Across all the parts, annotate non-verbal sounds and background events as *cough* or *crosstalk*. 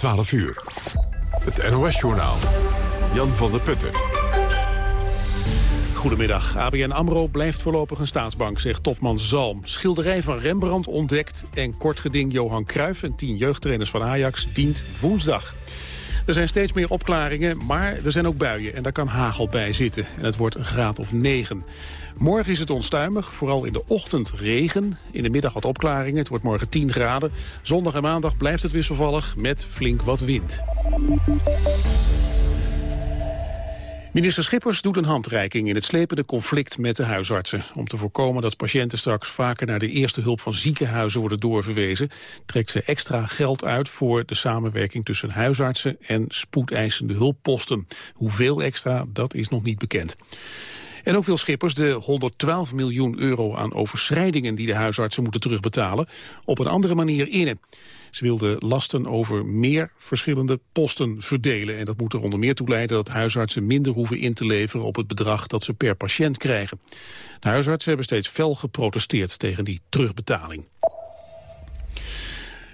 12 uur. Het NOS-journaal. Jan van der Putten. Goedemiddag. ABN AMRO blijft voorlopig een staatsbank, zegt topman Zalm. Schilderij van Rembrandt ontdekt en kort geding Johan Cruijff... en tien jeugdtrainers van Ajax dient woensdag. Er zijn steeds meer opklaringen, maar er zijn ook buien en daar kan hagel bij zitten. En het wordt een graad of 9. Morgen is het onstuimig, vooral in de ochtend regen. In de middag wat opklaringen, het wordt morgen 10 graden. Zondag en maandag blijft het wisselvallig met flink wat wind. Minister Schippers doet een handreiking in het slepende conflict met de huisartsen. Om te voorkomen dat patiënten straks vaker naar de eerste hulp van ziekenhuizen worden doorverwezen, trekt ze extra geld uit voor de samenwerking tussen huisartsen en spoedeisende hulpposten. Hoeveel extra, dat is nog niet bekend. En ook wil Schippers de 112 miljoen euro aan overschrijdingen die de huisartsen moeten terugbetalen op een andere manier innen. Ze wil de lasten over meer verschillende posten verdelen. En dat moet er onder meer toe leiden dat huisartsen minder hoeven in te leveren op het bedrag dat ze per patiënt krijgen. De huisartsen hebben steeds fel geprotesteerd tegen die terugbetaling.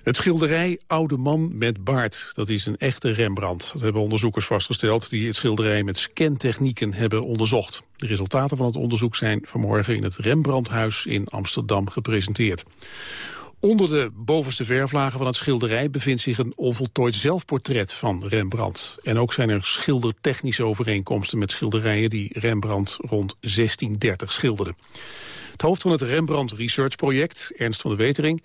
Het schilderij Oude Man met baard, dat is een echte Rembrandt. Dat hebben onderzoekers vastgesteld die het schilderij met scantechnieken hebben onderzocht. De resultaten van het onderzoek zijn vanmorgen in het Rembrandthuis in Amsterdam gepresenteerd. Onder de bovenste verflagen van het schilderij bevindt zich een onvoltooid zelfportret van Rembrandt. En ook zijn er schildertechnische overeenkomsten met schilderijen die Rembrandt rond 1630 schilderde. Het hoofd van het Rembrandt Research Project, Ernst van de Wetering,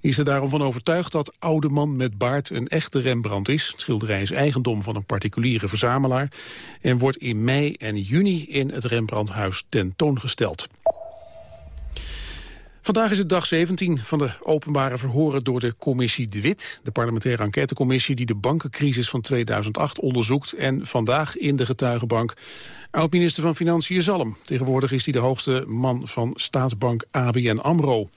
is er daarom van overtuigd dat Oude Man met baard een echte Rembrandt is. Het schilderij is eigendom van een particuliere verzamelaar en wordt in mei en juni in het Rembrandthuis tentoongesteld. Vandaag is het dag 17 van de openbare verhoren door de commissie De Wit. De parlementaire enquêtecommissie die de bankencrisis van 2008 onderzoekt. En vandaag in de getuigenbank oud-minister van Financiën Zalm. Tegenwoordig is hij de hoogste man van staatsbank ABN AMRO.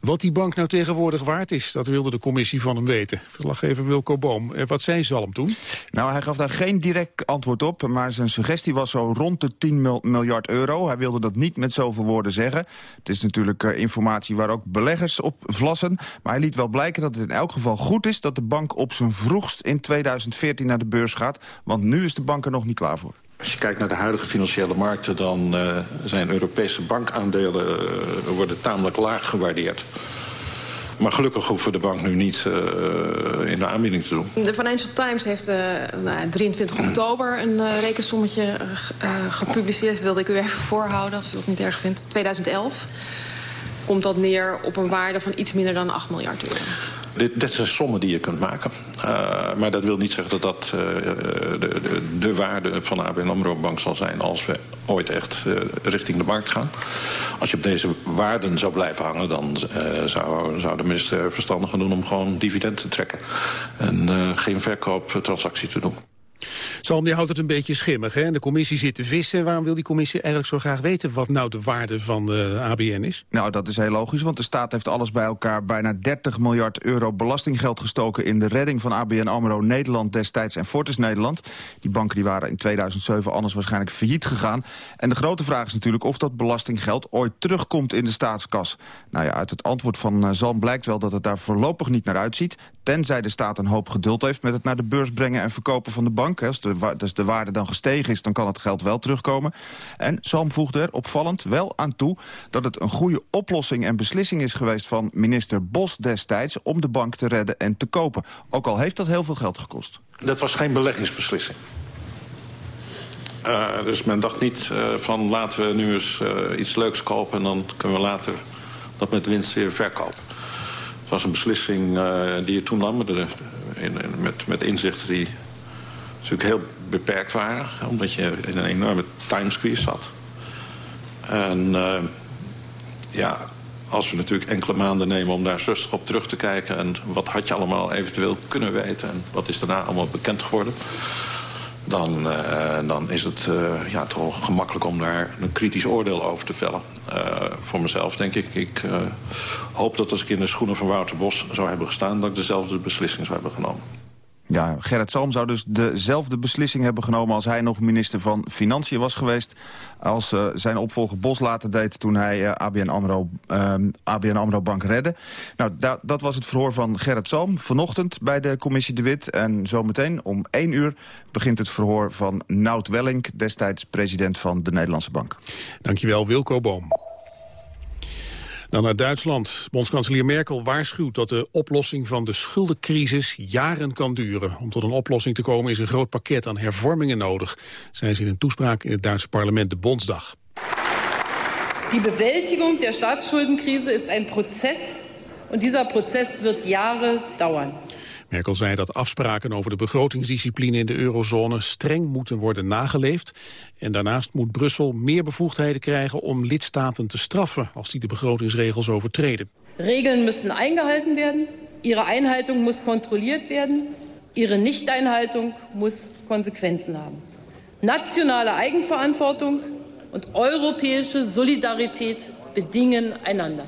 Wat die bank nou tegenwoordig waard is, dat wilde de commissie van hem weten. Verslaggever Wilco Boom. Eh, wat zei Zalm toen? Nou, hij gaf daar geen direct antwoord op, maar zijn suggestie was zo rond de 10 miljard euro. Hij wilde dat niet met zoveel woorden zeggen. Het is natuurlijk uh, informatie waar ook beleggers op vlassen. Maar hij liet wel blijken dat het in elk geval goed is dat de bank op zijn vroegst in 2014 naar de beurs gaat. Want nu is de bank er nog niet klaar voor. Als je kijkt naar de huidige financiële markten... dan uh, zijn Europese bankaandelen uh, worden tamelijk laag gewaardeerd. Maar gelukkig hoeven we de bank nu niet uh, in de aanbieding te doen. De Financial Times heeft uh, nou, 23 oktober een uh, rekensommetje gepubliceerd. Dat wilde ik u even voorhouden, als u dat niet erg vindt. 2011 komt dat neer op een waarde van iets minder dan 8 miljard euro. Dit, dit zijn sommen die je kunt maken. Uh, maar dat wil niet zeggen dat dat uh, de, de, de, waarde van de ABN AMRO Bank zal zijn... als we ooit echt uh, richting de markt gaan. Als je op deze waarden zou blijven hangen... dan zou, zou de minister verstandig doen om gewoon dividend te trekken. En geen verkooptransactie te doen. Salm, die houdt het een beetje schimmig. Hè? De commissie zit te vissen. Waarom wil die commissie eigenlijk zo graag weten... wat nou de waarde van de ABN is? Nou, dat is heel logisch, want de staat heeft alles bij elkaar... bijna 30 miljard euro belastinggeld gestoken... in de redding van ABN AMRO Nederland destijds en Fortis Nederland. Die banken die waren in 2007 anders waarschijnlijk failliet gegaan. En de grote vraag is natuurlijk of dat belastinggeld ooit terugkomt in de staatskas. Nou ja, uit het antwoord van Zalm blijkt wel dat het daar voorlopig niet naar uitziet. Tenzij de staat een hoop geduld heeft met het naar de beurs brengen en verkopen van de bank. Als de, dus de waarde dan gestegen is, dan kan het geld wel terugkomen. En Sam voegde er opvallend wel aan toe dat het een goede oplossing en beslissing is geweest van minister Bos destijds om de bank te redden en te kopen. Ook al heeft dat heel veel geld gekost. Dat was geen beleggingsbeslissing. Uh, dus men dacht niet uh, van laten we nu eens uh, iets leuks kopen... en dan kunnen we later dat met winst weer verkopen. Was een beslissing die je toen nam in, met, met inzichten die natuurlijk heel beperkt waren. Omdat je in een enorme timesqueeze zat. En uh, ja, als we natuurlijk enkele maanden nemen om daar rustig op terug te kijken... en wat had je allemaal eventueel kunnen weten... en wat is daarna allemaal bekend geworden... dan, uh, dan is het ja, toch gemakkelijk om daar een kritisch oordeel over te vellen. Voor mezelf denk ik, ik hoop dat als ik in de schoenen van Wouter Bos zou hebben gestaan... dat ik dezelfde beslissing zou hebben genomen. Ja, Gerrit Salm zou dus dezelfde beslissing hebben genomen... als hij nog minister van Financiën was geweest... als uh, zijn opvolger Bos later deed toen hij uh, ABN, AMRO, uh, ABN AMRO Bank redde. Nou, da dat was het verhoor van Gerrit Salm vanochtend bij de commissie De Wit. En zometeen om één uur begint het verhoor van Nout Welling... destijds president van de Nederlandse Bank. Dankjewel, Wilco Boom. Dan naar Duitsland. Bondskanselier Merkel waarschuwt dat de oplossing van de schuldencrisis jaren kan duren. Om tot een oplossing te komen is een groot pakket aan hervormingen nodig, zei ze in een toespraak in het Duitse parlement de Bondsdag. Die bewältigung der Staatsschuldenkrise is een proces en dieser Prozess wird Jahre dauern. Merkel zei dat afspraken over de begrotingsdiscipline in de eurozone streng moeten worden nageleefd. En daarnaast moet Brussel meer bevoegdheden krijgen om lidstaten te straffen als die de begrotingsregels overtreden. Regeln müssen eingehalten werden, ihre Einhaltung muss kontrolliert werden, ihre Nichteinhaltung muss Konsequenzen haben. Nationale Eigenverantwortung und europäische Solidarität bedingen einander.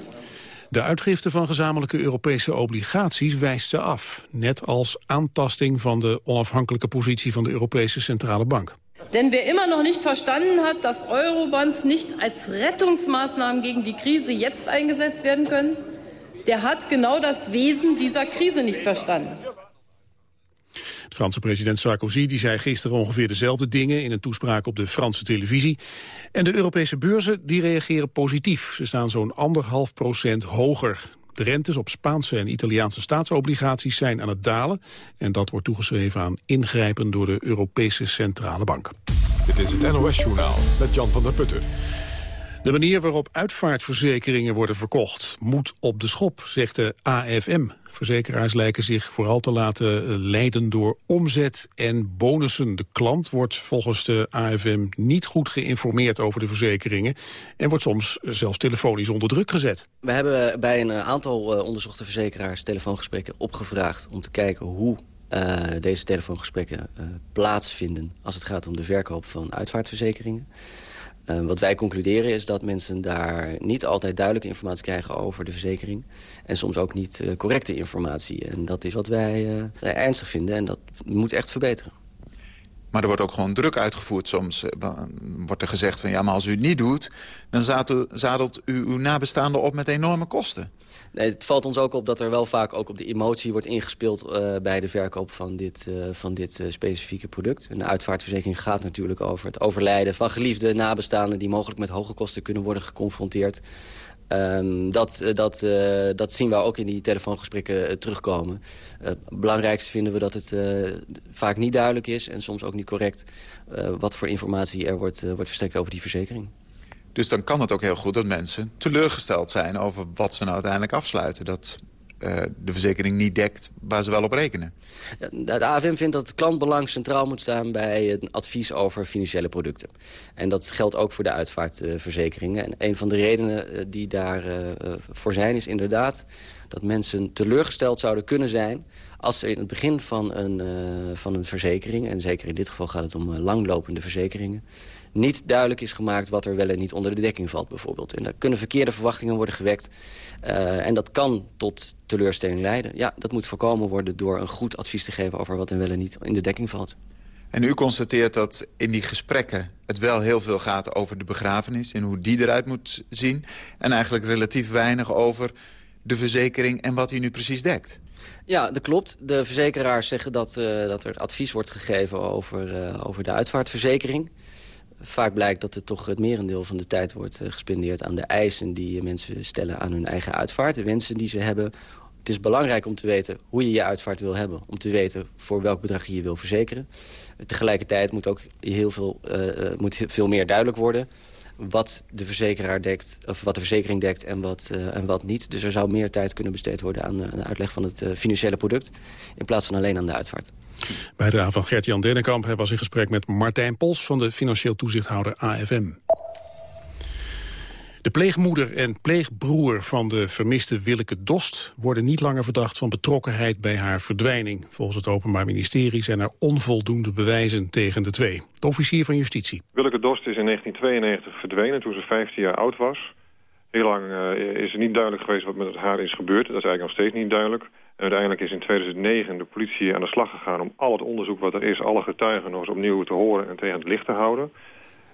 De uitgifte van gezamenlijke Europese obligaties wijst ze af. Net als aantasting van de onafhankelijke positie van de Europese Centrale Bank. Denn wer immer noch nicht verstanden hat, dass Eurobonds nicht als Rettungsmaßnahmen gegen die Krise jetzt eingesetzt werden können, der hat genau das Wesen dieser Krise nicht verstanden. De Franse president Sarkozy die zei gisteren ongeveer dezelfde dingen... in een toespraak op de Franse televisie. En de Europese beurzen die reageren positief. Ze staan zo'n anderhalf procent hoger. De rentes op Spaanse en Italiaanse staatsobligaties zijn aan het dalen. En dat wordt toegeschreven aan ingrijpen door de Europese Centrale Bank. Dit is het NOS Journaal met Jan van der Putten. De manier waarop uitvaartverzekeringen worden verkocht moet op de schop, zegt de AFM. Verzekeraars lijken zich vooral te laten eh, leiden door omzet en bonussen. De klant wordt volgens de AFM niet goed geïnformeerd over de verzekeringen... en wordt soms zelfs telefonisch onder druk gezet. We hebben bij een eh, aantal eh, onderzochte verzekeraars telefoongesprekken opgevraagd... om te kijken hoe deze telefoongesprekken plaatsvinden... als het gaat om de verkoop van uitvaartverzekeringen. Uh, wat wij concluderen is dat mensen daar niet altijd duidelijke informatie krijgen over de verzekering. En soms ook niet uh, correcte informatie. En dat is wat wij uh, ernstig vinden en dat moet echt verbeteren. Maar er wordt ook gewoon druk uitgevoerd. Soms wordt er gezegd van ja, maar als u het niet doet... dan zadelt u uw nabestaanden op met enorme kosten. Het valt ons ook op dat er wel vaak ook op de emotie wordt ingespeeld... Uh, bij de verkoop van dit, uh, van dit uh, specifieke product. Een uitvaartverzekering gaat natuurlijk over het overlijden van geliefde nabestaanden... die mogelijk met hoge kosten kunnen worden geconfronteerd. Um, dat, dat, dat zien we ook in die telefoongesprekken terugkomen. Het belangrijkste vinden we dat het vaak niet duidelijk is... en soms ook niet correct wat voor informatie er wordt, wordt verstrekt over die verzekering. Dus dan kan het ook heel goed dat mensen teleurgesteld zijn... over wat ze nou uiteindelijk afsluiten. Dat uh, de verzekering niet dekt waar ze wel op rekenen. De AFM vindt dat het klantbelang centraal moet staan... bij een advies over financiële producten. En dat geldt ook voor de uitvaartverzekeringen. En een van de redenen eh, die daarvoor uh, zijn is inderdaad... dat mensen teleurgesteld zouden kunnen zijn... als ze in het begin van een, van een verzekering... en zeker in dit geval gaat het om langlopende verzekeringen niet duidelijk is gemaakt wat er wel en niet onder de dekking valt bijvoorbeeld. En daar kunnen verkeerde verwachtingen worden gewekt. Uh, en dat kan tot teleurstelling leiden. Ja, dat moet voorkomen worden door een goed advies te geven... over wat er wel en niet in de dekking valt. En u constateert dat in die gesprekken het wel heel veel gaat over de begrafenis... en hoe die eruit moet zien. En eigenlijk relatief weinig over de verzekering en wat die nu precies dekt. Ja, dat klopt. De verzekeraars zeggen dat, uh, dat er advies wordt gegeven over, uh, over de uitvaartverzekering vaak blijkt dat er toch het merendeel van de tijd wordt uh, gespendeerd aan de eisen die mensen stellen aan hun eigen uitvaart. De wensen die ze hebben. Het is belangrijk om te weten hoe je je uitvaart wil hebben. Om te weten voor welk bedrag je je wil verzekeren. Tegelijkertijd moet ook heel veel, moet veel meer duidelijk worden wat de verzekeraar dekt, of wat de verzekering dekt en wat, en wat niet. Dus er zou meer tijd kunnen besteed worden aan, aan de uitleg van het financiële product... in plaats van alleen aan de uitvaart. Bijdrage van Gert-Jan Dennekamp. Hij was in gesprek met Martijn Pols van de financieel toezichthouder AFM. De pleegmoeder en pleegbroer van de vermiste Willeke Dost... worden niet langer verdacht van betrokkenheid bij haar verdwijning. Volgens het Openbaar Ministerie zijn er onvoldoende bewijzen tegen de twee. De officier van Justitie. Willeke Dost is in 1992 verdwenen toen ze 15 jaar oud was. Heel lang uh, is er niet duidelijk geweest wat met haar is gebeurd. Dat is eigenlijk nog steeds niet duidelijk. Uiteindelijk is in 2009 de politie aan de slag gegaan om al het onderzoek wat er is, alle getuigen nog eens opnieuw te horen en tegen het licht te houden.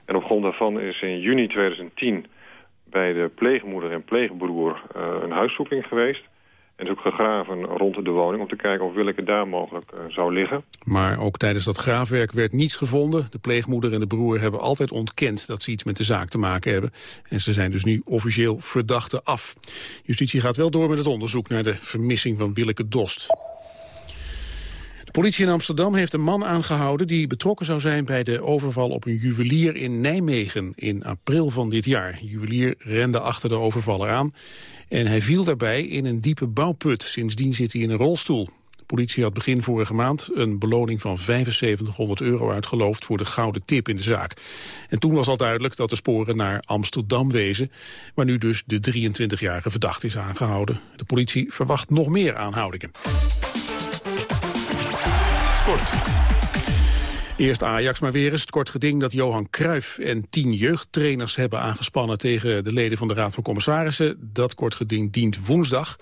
En op grond daarvan is in juni 2010 bij de pleegmoeder en pleegbroer uh, een huiszoeking geweest. En is ook gegraven rond de woning om te kijken of Willeke daar mogelijk uh, zou liggen. Maar ook tijdens dat graafwerk werd niets gevonden. De pleegmoeder en de broer hebben altijd ontkend dat ze iets met de zaak te maken hebben. En ze zijn dus nu officieel verdachten af. Justitie gaat wel door met het onderzoek naar de vermissing van Willeke Dost. De politie in Amsterdam heeft een man aangehouden die betrokken zou zijn bij de overval op een juwelier in Nijmegen in april van dit jaar. De juwelier rende achter de overvaller aan en hij viel daarbij in een diepe bouwput. Sindsdien zit hij in een rolstoel. De politie had begin vorige maand een beloning van 7500 euro uitgeloofd voor de gouden tip in de zaak. En toen was al duidelijk dat de sporen naar Amsterdam wezen, waar nu dus de 23-jarige verdachte is aangehouden. De politie verwacht nog meer aanhoudingen. Eerst Ajax maar weer eens. Het kort geding dat Johan Cruijff en tien jeugdtrainers hebben aangespannen tegen de leden van de Raad van Commissarissen. Dat kort geding dient woensdag.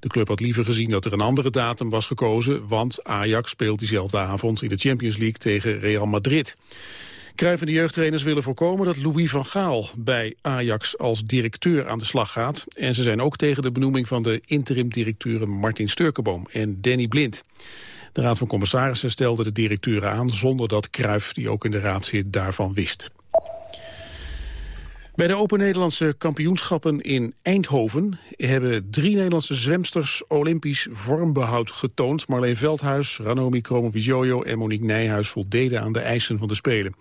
De club had liever gezien dat er een andere datum was gekozen, want Ajax speelt diezelfde avond in de Champions League tegen Real Madrid. Cruijff en de jeugdtrainers willen voorkomen dat Louis van Gaal bij Ajax als directeur aan de slag gaat. En ze zijn ook tegen de benoeming van de interim-directeuren Martin Sturkenboom en Danny Blind. De Raad van Commissarissen stelde de directeuren aan... zonder dat Kruif, die ook in de raad zit, daarvan wist. Bij de Open Nederlandse kampioenschappen in Eindhoven... hebben drie Nederlandse zwemsters Olympisch vormbehoud getoond. Marleen Veldhuis, Ranomi Kromowidjojo en Monique Nijhuis... voldeden aan de eisen van de Spelen.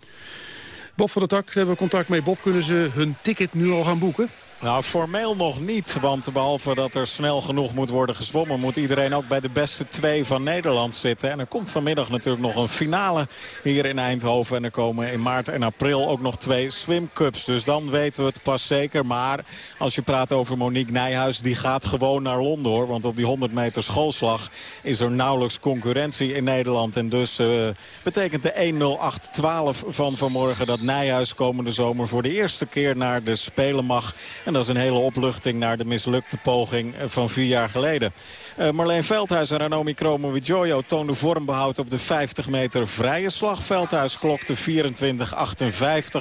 Bob van der Tak, hebben we contact mee. Bob, kunnen ze hun ticket nu al gaan boeken? Nou, formeel nog niet. Want behalve dat er snel genoeg moet worden gezwommen... moet iedereen ook bij de beste twee van Nederland zitten. En er komt vanmiddag natuurlijk nog een finale hier in Eindhoven. En er komen in maart en april ook nog twee swimcups. Dus dan weten we het pas zeker. Maar als je praat over Monique Nijhuis... die gaat gewoon naar Londen, hoor. Want op die 100 meter schoolslag is er nauwelijks concurrentie in Nederland. En dus uh, betekent de 1.08.12 van vanmorgen... dat Nijhuis komende zomer voor de eerste keer naar de Spelen mag... En dat is een hele opluchting naar de mislukte poging van vier jaar geleden. Uh, Marleen Veldhuis en Ranomi Kromowidjojo toonden vormbehoud op de 50 meter vrije slag. Veldhuis klokte 24.58.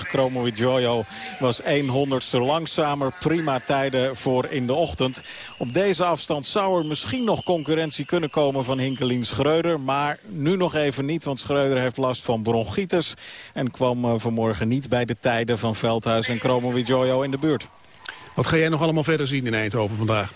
Kromowidjojo was 100ste langzamer. Prima tijden voor in de ochtend. Op deze afstand zou er misschien nog concurrentie kunnen komen van Hinkelien Schreuder. Maar nu nog even niet, want Schreuder heeft last van bronchitis. En kwam uh, vanmorgen niet bij de tijden van Veldhuis en Kromowidjojo in de buurt. Wat ga jij nog allemaal verder zien in Eindhoven vandaag?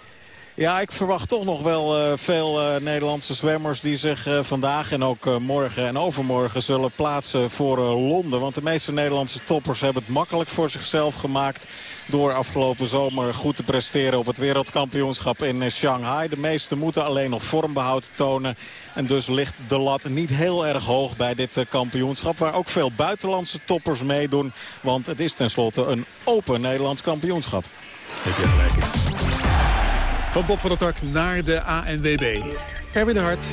Ja, ik verwacht toch nog wel uh, veel uh, Nederlandse zwemmers die zich uh, vandaag en ook morgen en overmorgen zullen plaatsen voor Londen. Want de meeste Nederlandse toppers hebben het makkelijk voor zichzelf gemaakt door afgelopen zomer goed te presteren op het wereldkampioenschap in Shanghai. De meesten moeten alleen nog vormbehoud tonen. En dus ligt de lat niet heel erg hoog bij dit kampioenschap. Waar ook veel buitenlandse toppers meedoen. Want het is tenslotte een open Nederlands kampioenschap. Heb je gelijk van Bob van der Tak naar de ANWB. Erwin de Hart.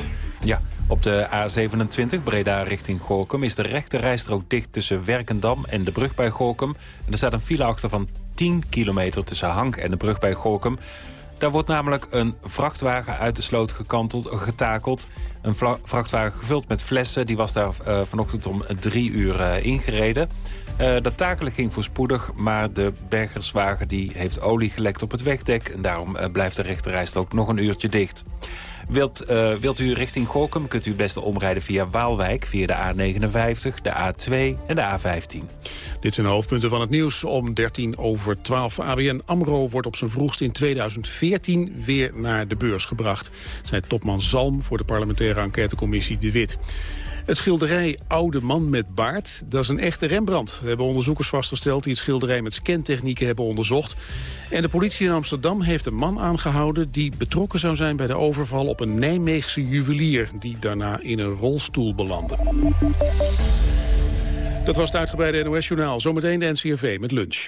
Ja, op de A27 Breda richting Gorkum is de rechte rijstrook dicht tussen Werkendam en de brug bij Gorkum. En er staat een file achter van 10 kilometer tussen Hank en de brug bij Gorkum. Daar wordt namelijk een vrachtwagen uit de sloot gekanteld, getakeld. Een vrachtwagen gevuld met flessen. Die was daar uh, vanochtend om drie uur uh, ingereden. Uh, dat takelen ging voorspoedig, maar de bergerswagen die heeft olie gelekt op het wegdek. En daarom blijft de rechterrijstrook nog een uurtje dicht. Wilt, uh, wilt u richting Gorkum, kunt u het beste omrijden via Waalwijk... via de A59, de A2 en de A15. Dit zijn de hoofdpunten van het nieuws. Om 13 over 12 ABN AMRO wordt op zijn vroegst in 2014 weer naar de beurs gebracht. Zij topman Zalm voor de parlementaire enquêtecommissie De Wit. Het schilderij Oude Man met Baard, dat is een echte Rembrandt. We hebben onderzoekers vastgesteld die het schilderij met scantechnieken hebben onderzocht. En de politie in Amsterdam heeft een man aangehouden... die betrokken zou zijn bij de overval op een Nijmeegse juwelier... die daarna in een rolstoel belandde. Dat was het uitgebreide NOS-journaal. Zometeen de NCRV met lunch.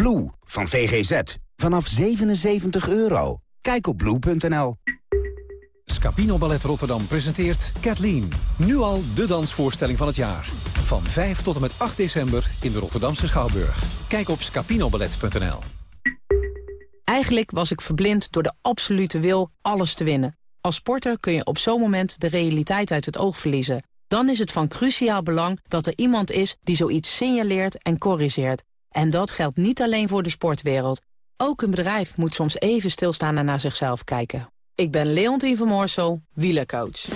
Blue van VGZ. Vanaf 77 euro. Kijk op blue.nl. Scapino Ballet Rotterdam presenteert Kathleen. Nu al de dansvoorstelling van het jaar. Van 5 tot en met 8 december in de Rotterdamse Schouwburg. Kijk op scapinoballet.nl. Eigenlijk was ik verblind door de absolute wil alles te winnen. Als sporter kun je op zo'n moment de realiteit uit het oog verliezen. Dan is het van cruciaal belang dat er iemand is die zoiets signaleert en corrigeert. En dat geldt niet alleen voor de sportwereld. Ook een bedrijf moet soms even stilstaan en naar zichzelf kijken. Ik ben Leontien van Moorsel, wielercoach.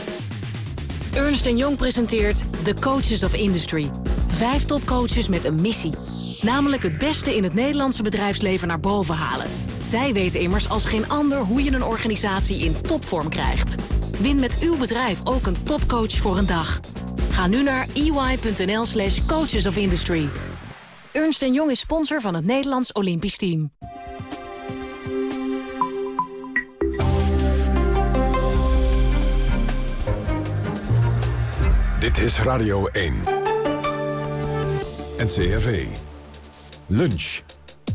Ernst Jong presenteert The Coaches of Industry. Vijf topcoaches met een missie. Namelijk het beste in het Nederlandse bedrijfsleven naar boven halen. Zij weten immers als geen ander hoe je een organisatie in topvorm krijgt. Win met uw bedrijf ook een topcoach voor een dag. Ga nu naar ey.nl slash coaches of industry. Ernst Jong is sponsor van het Nederlands Olympisch Team. Dit is Radio 1. NCRV. Lunch.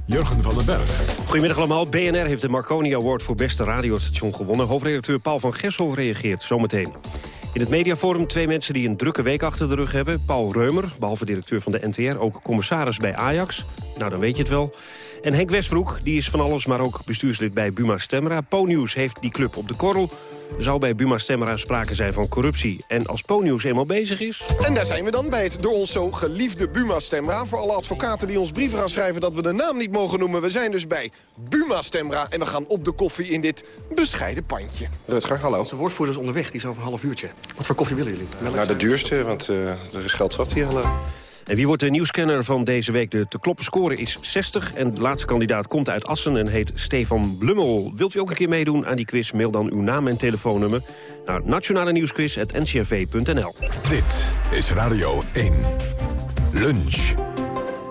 Jurgen van den Berg. Goedemiddag allemaal. BNR heeft de Marconi Award voor beste radiostation gewonnen. Hoofdredacteur Paul van Gessel reageert zometeen. In het mediaforum twee mensen die een drukke week achter de rug hebben. Paul Reumer, behalve directeur van de NTR, ook commissaris bij Ajax. Nou, dan weet je het wel. En Henk Westbroek, die is van alles, maar ook bestuurslid bij Buma Stemra. Po-Nieuws heeft die club op de korrel. Zou bij Buma Stemra sprake zijn van corruptie. En als Po-Nieuws eenmaal bezig is... En daar zijn we dan bij het door ons zo geliefde Buma Stemra. Voor alle advocaten die ons brieven gaan schrijven dat we de naam niet mogen noemen. We zijn dus bij Buma Stemra en we gaan op de koffie in dit bescheiden pandje. Rutger, hallo. Onze woordvoerder is onderweg, die is over een half uurtje. Wat voor koffie willen jullie? Nou, de duurste, want uh, er is geld zat hier. Hallo. En wie wordt de nieuwscanner van deze week? De te kloppen score is 60 en de laatste kandidaat komt uit Assen en heet Stefan Blummel. Wilt u ook een keer meedoen aan die quiz? Mail dan uw naam en telefoonnummer naar nationale nieuwsquiz.ncrv.nl. Dit is Radio 1. Lunch.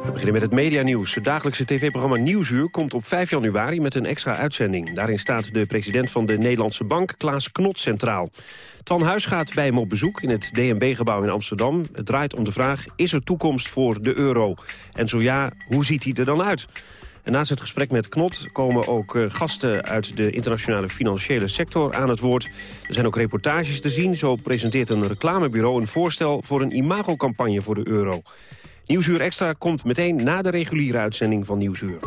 We beginnen met het medianieuws. Het dagelijkse tv-programma Nieuwsuur komt op 5 januari met een extra uitzending. Daarin staat de president van de Nederlandse Bank, Klaas Knot, centraal. Twan Huis gaat bij hem op bezoek in het DNB-gebouw in Amsterdam. Het draait om de vraag, is er toekomst voor de euro? En zo ja, hoe ziet hij er dan uit? En naast het gesprek met Knot komen ook uh, gasten uit de internationale financiële sector aan het woord. Er zijn ook reportages te zien. Zo presenteert een reclamebureau een voorstel voor een imagocampagne voor de euro. Nieuwsuur Extra komt meteen na de reguliere uitzending van Nieuwsuur.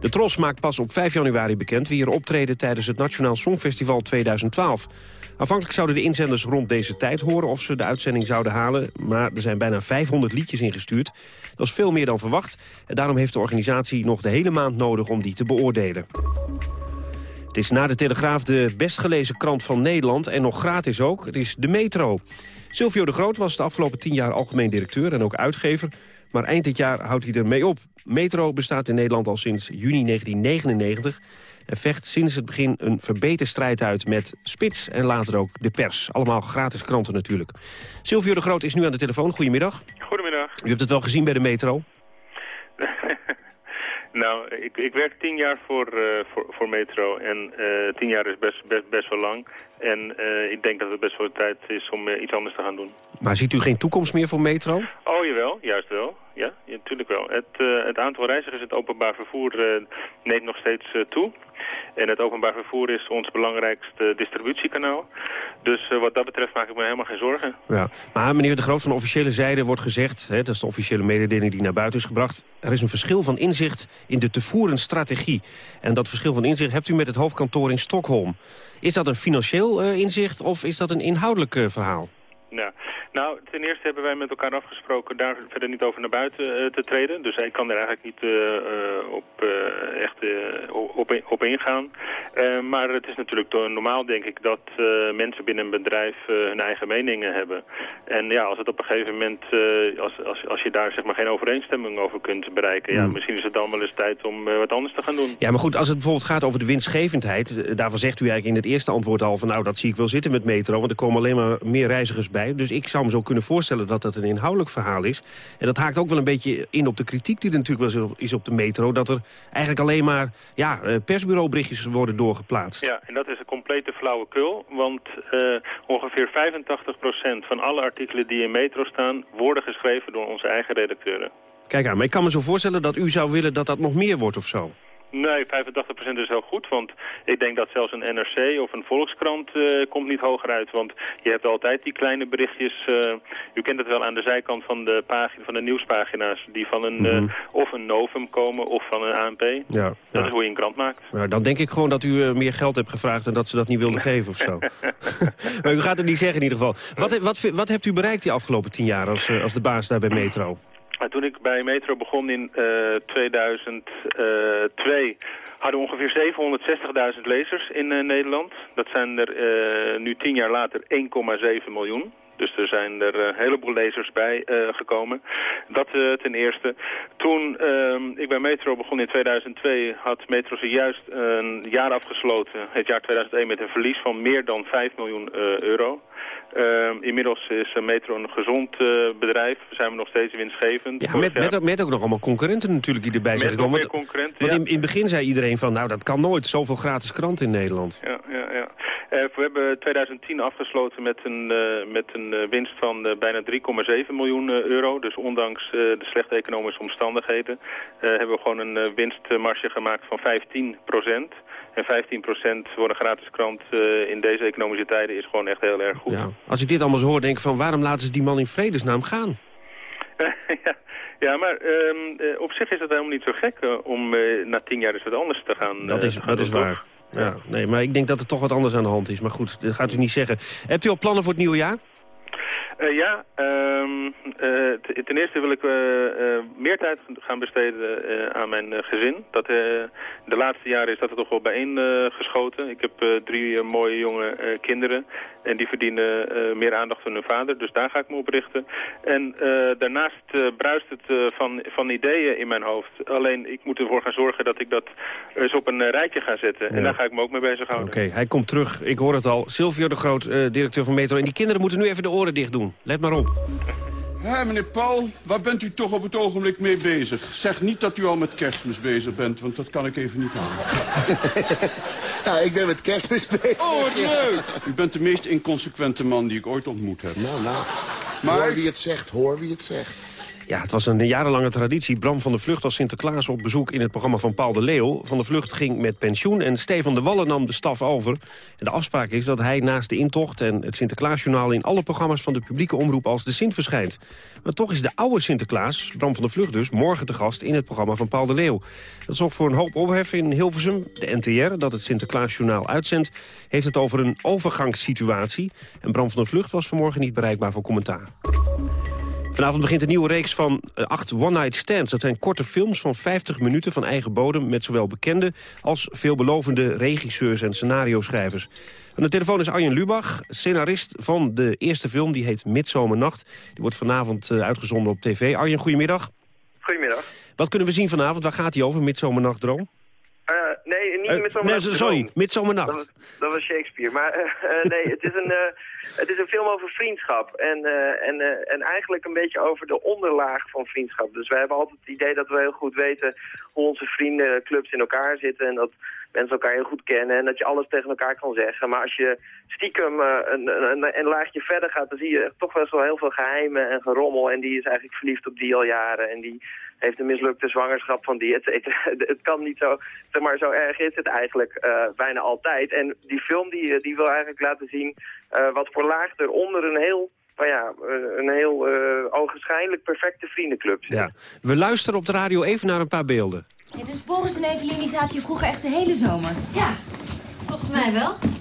De Tros maakt pas op 5 januari bekend wie er optreden tijdens het Nationaal Songfestival 2012. Aanvankelijk zouden de inzenders rond deze tijd horen of ze de uitzending zouden halen. Maar er zijn bijna 500 liedjes ingestuurd. Dat is veel meer dan verwacht. En daarom heeft de organisatie nog de hele maand nodig om die te beoordelen. Het is na de Telegraaf de best gelezen krant van Nederland en nog gratis ook. Het is de Metro. Silvio de Groot was de afgelopen tien jaar algemeen directeur en ook uitgever. Maar eind dit jaar houdt hij ermee op. Metro bestaat in Nederland al sinds juni 1999 en vecht sinds het begin een verbeterde strijd uit met Spits en later ook de pers. Allemaal gratis kranten natuurlijk. Silvio de Groot is nu aan de telefoon. Goedemiddag. Goedemiddag. U hebt het wel gezien bij de metro? *laughs* nou, ik, ik werk tien jaar voor, uh, voor, voor Metro en uh, tien jaar is best, best, best wel lang. En uh, ik denk dat het best wel tijd is om iets anders te gaan doen. Maar ziet u geen toekomst meer voor Metro? Oh, jawel, juist wel. Ja, natuurlijk wel. Het, het aantal reizigers in het openbaar vervoer neemt nog steeds toe. En het openbaar vervoer is ons belangrijkste distributiekanaal. Dus wat dat betreft maak ik me helemaal geen zorgen. Ja. Maar meneer De Groot, van de officiële zijde wordt gezegd... Hè, dat is de officiële mededeling die naar buiten is gebracht... er is een verschil van inzicht in de te voeren strategie. En dat verschil van inzicht hebt u met het hoofdkantoor in Stockholm. Is dat een financieel inzicht of is dat een inhoudelijk verhaal? Ja. Nou, ten eerste hebben wij met elkaar afgesproken daar verder niet over naar buiten uh, te treden. Dus ik kan er eigenlijk niet uh, op, uh, echt op, op, ingaan. maar het is natuurlijk normaal, denk ik, dat mensen binnen een bedrijf hun eigen meningen hebben. En ja, als het op een gegeven moment, als, als, als je daar zeg maar geen overeenstemming over kunt bereiken... Ja, hmm. misschien is het dan wel eens tijd om wat anders te gaan doen. Ja, maar goed, als het bijvoorbeeld gaat over de winstgevendheid... daarvan zegt u eigenlijk in het eerste antwoord al van... nou, dat zie ik wel zitten met metro, want er komen alleen maar meer reizigers bij. Dus ik zou me zo kunnen voorstellen dat dat een inhoudelijk verhaal is. En dat haakt ook wel een beetje in op de kritiek die er natuurlijk wel is op de metro. Dat er eigenlijk alleen maar ja, eh, persbureauberichtjes worden doorgeplaatst. Ja, en dat is een complete flauwekul. Want uh, ongeveer 85% van alle artikelen die in metro staan... worden geschreven door onze eigen redacteuren. Kijk aan, maar ik kan me zo voorstellen dat u zou willen dat dat nog meer wordt of zo. Nee, 85% is heel goed, want ik denk dat zelfs een NRC of een Volkskrant uh, komt niet hoger uit. Want je hebt altijd die kleine berichtjes, uh, u kent het wel aan de zijkant van de, pagina, van de nieuwspagina's, die van een, mm of een Novum komen of van een ANP. Ja, dat is hoe je een krant maakt. Ja, dan denk ik gewoon dat u meer geld hebt gevraagd en dat ze dat niet wilden geven of zo. *laughs* maar u gaat het niet zeggen in ieder geval. Wat, wat, wat hebt u bereikt die afgelopen tien jaar als, als de baas daar bij Metro? Toen ik bij Metro begon in 2002 eh, hadden we ongeveer 760.000 lezers in uh, Nederland. Dat zijn er nu tien jaar later 1,7 miljoen. Dus er zijn er een heleboel lezers bij uh, gekomen. Dat uh, ten eerste. Toen uh, ik bij Metro begon in 2002 had Metro zojuist een jaar afgesloten, het jaar 2001, met een verlies van meer dan 5 miljoen euro. Uh, inmiddels is Metro een gezond bedrijf. Zijn we nog steeds winstgevend. Ja, met, met, ook, met ook nog allemaal concurrenten natuurlijk die erbij zijn gekomen. Met concurrenten, Want in, in het begin zei iedereen van, nou dat kan nooit. Zoveel gratis krant in Nederland. Ja, ja, ja. We hebben 2010 afgesloten met een, met een winst van bijna 3,7 miljoen euro. Dus ondanks de slechte economische omstandigheden hebben we gewoon een winstmarge gemaakt van 15 procent. En 15% voor een gratis krant in deze economische tijden is gewoon echt heel erg goed. Ja. Als ik dit allemaal zo hoor, denk ik van waarom laten ze die man in vredesnaam gaan? *laughs* ja, ja, maar um, uh, op zich is het helemaal niet zo gek uh, om na tien jaar eens wat anders te gaan Dat is, dat is waar. Ja, nee, maar ik denk dat er toch wat anders aan de hand is. Maar goed, dat gaat u niet zeggen. Hebt u al plannen voor het nieuwe jaar? Uh, ja, um, uh, ten eerste wil ik uh, meer tijd gaan besteden aan mijn gezin. Dat, de laatste jaren is dat er toch wel bijeen geschoten. Ik heb drie mooie jonge kinderen en die verdienen meer aandacht van hun vader. Dus daar ga ik me op richten. En daarnaast bruist het van, van ideeën in mijn hoofd. Alleen ik moet ervoor gaan zorgen dat ik dat eens op een rijtje ga zetten. En daar ga ik me ook mee bezighouden. Oké, hij komt terug. Ik hoor het al. Silvio de Groot, directeur van Metro. En die kinderen moeten nu even de oren dicht doen. Let maar op. Ja, meneer Paul, waar bent u toch op het ogenblik mee bezig? Zeg niet dat u al met kerstmis bezig bent, want dat kan ik even niet aan. ja, *laughs* ik ben met kerstmis bezig. Oh, wat leuk! U bent de meest inconsequente man die ik ooit ontmoet heb. Nou, nou. Maar... Hoor wie het zegt, hoor wie het zegt. Ja, het was een jarenlange traditie. Bram van der Vlucht als Sinterklaas op bezoek in het programma van Paul de Leeuw. Van der Vlucht ging met pensioen en Stefan de Wallen nam de staf over. En de afspraak is dat hij naast de intocht en het Sinterklaasjournaal... in alle programma's van de publieke omroep als de Sint verschijnt. Maar toch is de oude Sinterklaas, Bram van der Vlucht dus... morgen te gast in het programma van Paul de Leeuw. Dat zorgt voor een hoop ophef in Hilversum. De NTR, dat het Sinterklaasjournaal uitzendt... heeft het over een overgangssituatie. En Bram van der Vlucht was vanmorgen niet bereikbaar voor commentaar. Vanavond begint een nieuwe reeks van uh, acht one-night stands. Dat zijn korte films van 50 minuten van eigen bodem... met zowel bekende als veelbelovende regisseurs en scenario-schrijvers. Aan de telefoon is Arjen Lubach, scenarist van de eerste film. Die heet Midzomernacht. Die wordt vanavond uh, uitgezonden op tv. Arjen, goedemiddag. Goedemiddag. Wat kunnen we zien vanavond? Waar gaat hij over, Midzomernachtdroom? Uh, nee, niet uh, Midzomernacht. Nee, sorry, Midzomernacht. Dat, dat, was Shakespeare. Maar nee, het is een... Het is een film over vriendschap en, uh, en, uh, en eigenlijk een beetje over de onderlaag van vriendschap. Dus wij hebben altijd het idee dat we heel goed weten hoe onze vriendenclubs in elkaar zitten en dat mensen elkaar heel goed kennen en dat je alles tegen elkaar kan zeggen. Maar als je stiekem uh, een, een, een, laagje verder gaat, dan zie je toch wel heel veel geheimen en gerommel. En die is eigenlijk verliefd op die al jaren en die heeft een mislukte zwangerschap van die. Het, het, het, kan niet zo, zeg maar, zo erg is het eigenlijk uh, bijna altijd. En die film die, die wil eigenlijk laten zien uh, wat voor laag eronder een heel maar ja, een heel uh, ogenschijnlijk perfecte vriendenclub zit. Ja. We luisteren op de radio even naar een paar beelden. Ja, dus Boris en Evelien die zaten hier vroeger echt de hele zomer. Ja, volgens mij wel.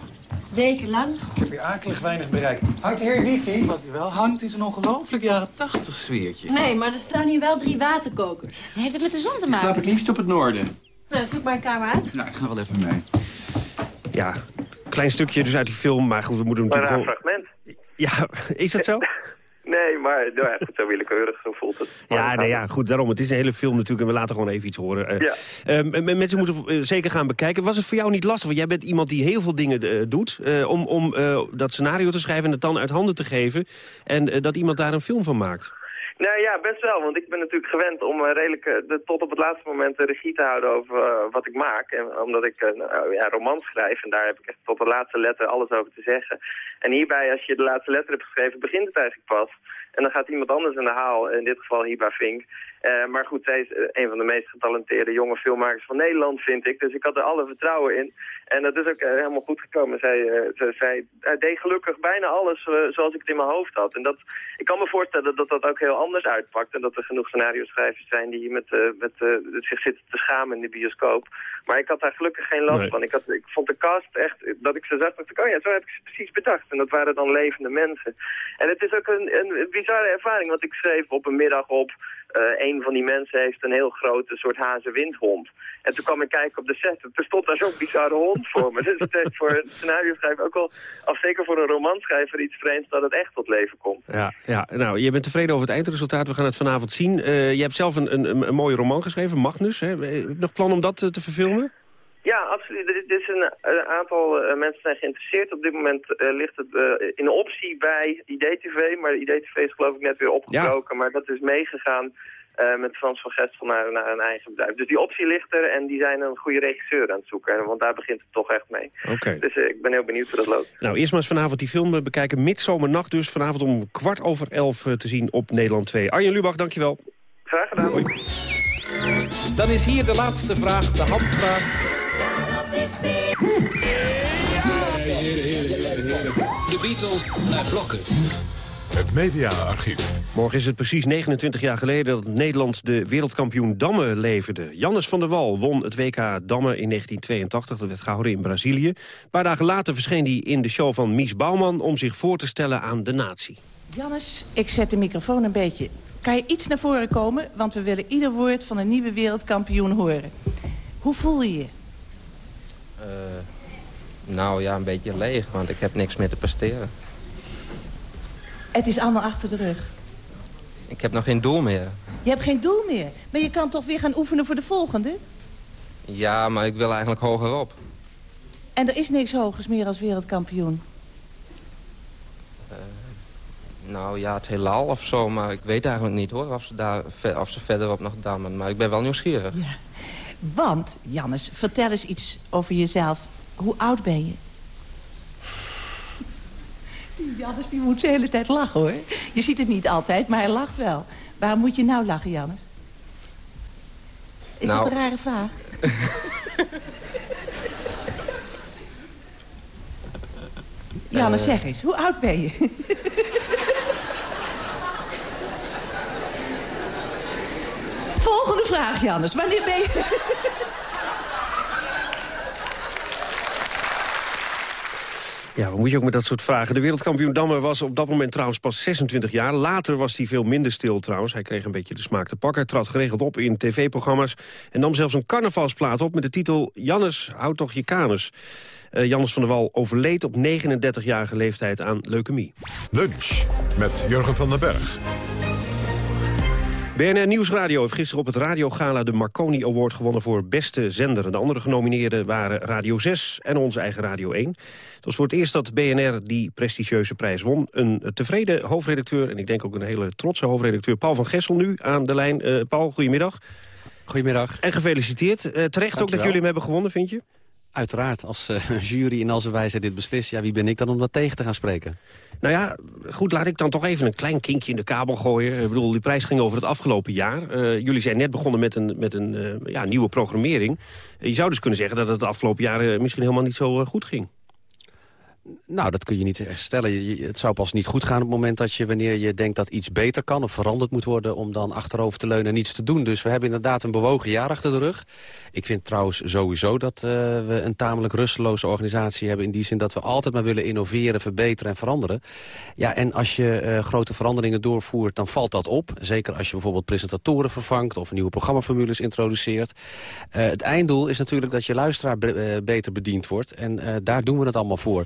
Wekenlang. Ik heb hier akelig weinig bereik. Hangt hier wifi? Wat hij wel hangt is een ongelooflijk jaren tachtig sfeertje. Nee, maar er staan hier wel drie waterkokers. Heeft het met de zon te Ik maken? slaap het liefst op het noorden. Nou, zoek maar een kamer uit. Nou, ik ga wel even mee. Ja, klein stukje dus uit die film, maar goed, we moeten Maar natuurlijk een fragment. Ja, is dat zo? *laughs* Maar nou, ja, goed, zo willekeurig, zo voelt het. Ja, nee, ja, goed, daarom. Het is een hele film natuurlijk en we laten gewoon even iets horen. Eh, Ja. eh, m- mensen moeten eh, zeker gaan bekijken. Was het voor jou niet lastig? Want jij bent iemand die heel veel dingen eh, doet... om, om dat scenario te schrijven en het dan uit handen te geven... en dat iemand daar een film van maakt. Nou ja, best wel, want ik ben natuurlijk gewend om redelijk de, tot op het laatste moment de regie te houden over wat ik maak. En, omdat ik een uh, ja, roman schrijf en daar heb ik echt tot de laatste letter alles over te zeggen. En hierbij, als je de laatste letter hebt geschreven, begint het eigenlijk pas. En dan gaat iemand anders in de haal, in dit geval Hiba Vink. Uh, maar goed, zij is uh, een van de meest getalenteerde jonge filmmakers van Nederland, vind ik. Dus ik had er alle vertrouwen in. En dat is ook uh, helemaal goed gekomen. Zij, zij, zij deed gelukkig bijna alles zoals ik het in mijn hoofd had. En dat, ik kan me voorstellen dat dat ook heel anders uitpakt. En dat er genoeg scenario-schrijvers zijn die met, met zich zitten te schamen in de bioscoop. Maar ik had daar gelukkig geen last nee. van. Ik, had, ik vond de cast echt, dat ik ze zag, dacht ik, oh ja, zo heb ik ze precies bedacht. En dat waren dan levende mensen. En het is ook een, een bizarre ervaring, want ik schreef op een middag op... Uh, een van die mensen heeft een heel grote soort hazenwindhond. En toen kwam ik kijken op de set. Er stond daar zo'n bizarre hond voor me. *laughs* Dus het voor een scenario schrijver ook wel, of zeker voor een romanschrijver, iets vreemds dat het echt tot leven komt. Ja, ja, nou, je bent tevreden over het eindresultaat. We gaan het vanavond zien. Uh, je hebt zelf een, een, een mooie roman geschreven, Magnus. Hè? Heb je nog plan om dat te, te verfilmen? Ja, absoluut. Er is een, een aantal uh, mensen zijn geïnteresseerd. Op dit moment uh, ligt het uh, in optie bij IDTV. Maar IDTV is geloof ik net weer opgebroken. Ja. Maar dat is meegegaan met Frans van Gestel naar, naar een eigen bedrijf. Dus die optie ligt er en die zijn een goede regisseur aan het zoeken. Want daar begint het toch echt mee. Okay. Dus ik ben heel benieuwd hoe dat loopt. Nou, eerst maar eens vanavond die film bekijken. Midzomernacht dus. Vanavond om kwart over elf te zien op Nederland 2. Arjen Lubach, dankjewel. Graag gedaan. Hoi. Dan is hier de laatste vraag, de handvraag. De Beatles naar blokken. Het mediaarchief. Morgen is het precies 29 jaar geleden dat Nederland de wereldkampioen Dammen leverde. Jannes van der Wal won het WK Dammen in 1982. Dat werd gehouden in Brazilië. Een paar dagen later verscheen hij in de show van Mies Bouwman... om zich voor te stellen aan de natie. Jannes, ik zet de microfoon een beetje... Kan je iets naar voren komen? Want we willen ieder woord van een nieuwe wereldkampioen horen. Hoe voel je je? Uh, nou ja, een beetje leeg, want ik heb niks meer te presteren. Het is allemaal achter de rug. Ik heb nog geen doel meer. Je hebt geen doel meer? Maar je kan toch weer gaan oefenen voor de volgende? Ja, maar ik wil eigenlijk hogerop. En er is niks hogers meer als wereldkampioen? Uh, nou ja, het heelal of zo, maar ik weet eigenlijk niet hoor... of ze, daar, of ze verderop nog dammen, maar ik ben wel nieuwsgierig. Ja. Want, Jannes, vertel eens iets over jezelf. Hoe oud ben je? Die Jannes die moet de hele tijd lachen, hoor. Je ziet het niet altijd, maar hij lacht wel. Waarom moet je nou lachen, Jannes? Is nou... dat een rare vraag? *laughs* Jannes, uh... zeg eens, hoe oud ben je? Volgende vraag, Jannes. Wanneer ben je... Ja, wat moet je ook met dat soort vragen? De wereldkampioen Dammer was op dat moment trouwens pas 26 jaar. Later was hij veel minder stil trouwens. Hij kreeg een beetje de smaak te pakken. Trad geregeld op in tv-programma's. En nam zelfs een carnavalsplaat op met de titel... Jannes, houd toch je kanus. Uh, Jannes van der Wal overleed op 39-jarige leeftijd aan leukemie. Lunch met Jurgen van den Berg. BNR Nieuwsradio heeft gisteren op het radiogala de Marconi Award gewonnen voor beste zender. De andere genomineerden waren Radio 6 en onze eigen Radio 1. Het was voor het eerst dat BNR die prestigieuze prijs won. Een tevreden hoofdredacteur en ik denk ook een hele trotse hoofdredacteur Paul van Gessel nu aan de lijn. Uh, Paul, goedemiddag. Goedemiddag. En gefeliciteerd. Uh, terecht Dankjewel. ook dat jullie hem hebben gewonnen, vind je? Uiteraard, als *laughs* uh, jury in onze wijze dit beslist... ja, wie ben ik dan om dat tegen te gaan spreken? Nou ja, goed, laat ik dan toch even een klein kinkje in de kabel gooien. Ik bedoel, die prijs ging over het afgelopen jaar. Uh, jullie zijn net begonnen met een, met een uh, ja, nieuwe programmering. je zou dus kunnen zeggen dat het de afgelopen jaren misschien helemaal niet zo goed ging. Nou, dat kun je niet echt stellen. Het zou pas niet goed gaan op het moment dat je... wanneer je denkt dat iets beter kan of veranderd moet worden... om dan achterover te leunen en niets te doen. Dus we hebben inderdaad een bewogen jaar achter de rug. Ik vind trouwens sowieso dat eh, we een tamelijk rusteloze organisatie hebben... in die zin dat we altijd maar willen innoveren, verbeteren en veranderen. Ja, en als je eh, grote veranderingen doorvoert, dan valt dat op. Zeker als je bijvoorbeeld presentatoren vervangt... of nieuwe programmaformules introduceert. Eh, het einddoel is natuurlijk dat je luisteraar be- beter bediend wordt. En daar doen we het allemaal voor.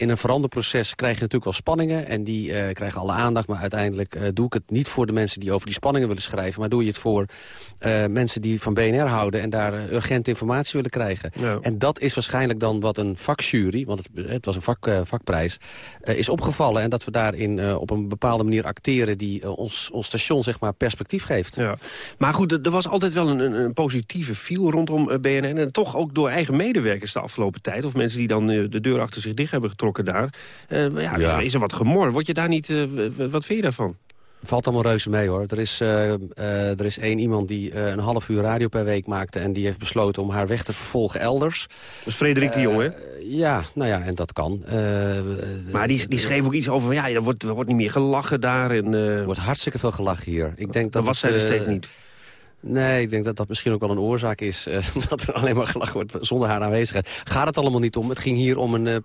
In een veranderproces krijg je natuurlijk wel spanningen... en die eh, krijgen alle aandacht. Maar uiteindelijk eh, doe ik het niet voor de mensen die over die spanningen willen schrijven... maar doe je het voor eh, mensen die van BNR houden... en daar urgente informatie willen krijgen. En dat is waarschijnlijk dan wat een vakjury... want het, het was een vak, vakprijs, is opgevallen. En dat we daarin op een bepaalde manier acteren... die ons, ons station zeg maar, perspectief geeft. Ja. Maar goed, er- was altijd wel een, een, positieve feel rondom BNN. En toch ook door eigen medewerkers de afgelopen tijd. Of mensen die dan de deur achter zich dicht hebben getrokken daar. Eh, ja, Ja. Is er wat gemor? Word je daar niet... eh, wat vind je daarvan? Valt allemaal reuze mee hoor. Er is, eh, er is één iemand die een half uur radio per week maakte... en die heeft besloten om haar weg te vervolgen elders. Dat is Frederik de Jong, hè? Ja, nou ja, en dat kan. Maar die, die schreef ook iets over... Ja, er wordt, er wordt niet meer gelachen daar. En, Er wordt hartstikke veel gelachen hier. Ik denk dat dat was zij eh, steeds niet. Nee, ik denk dat dat misschien ook wel een oorzaak is. eh, *laughs* dat er alleen maar gelachen wordt zonder haar aanwezigheid. Gaat het allemaal niet om. Het ging hier om, een, eh,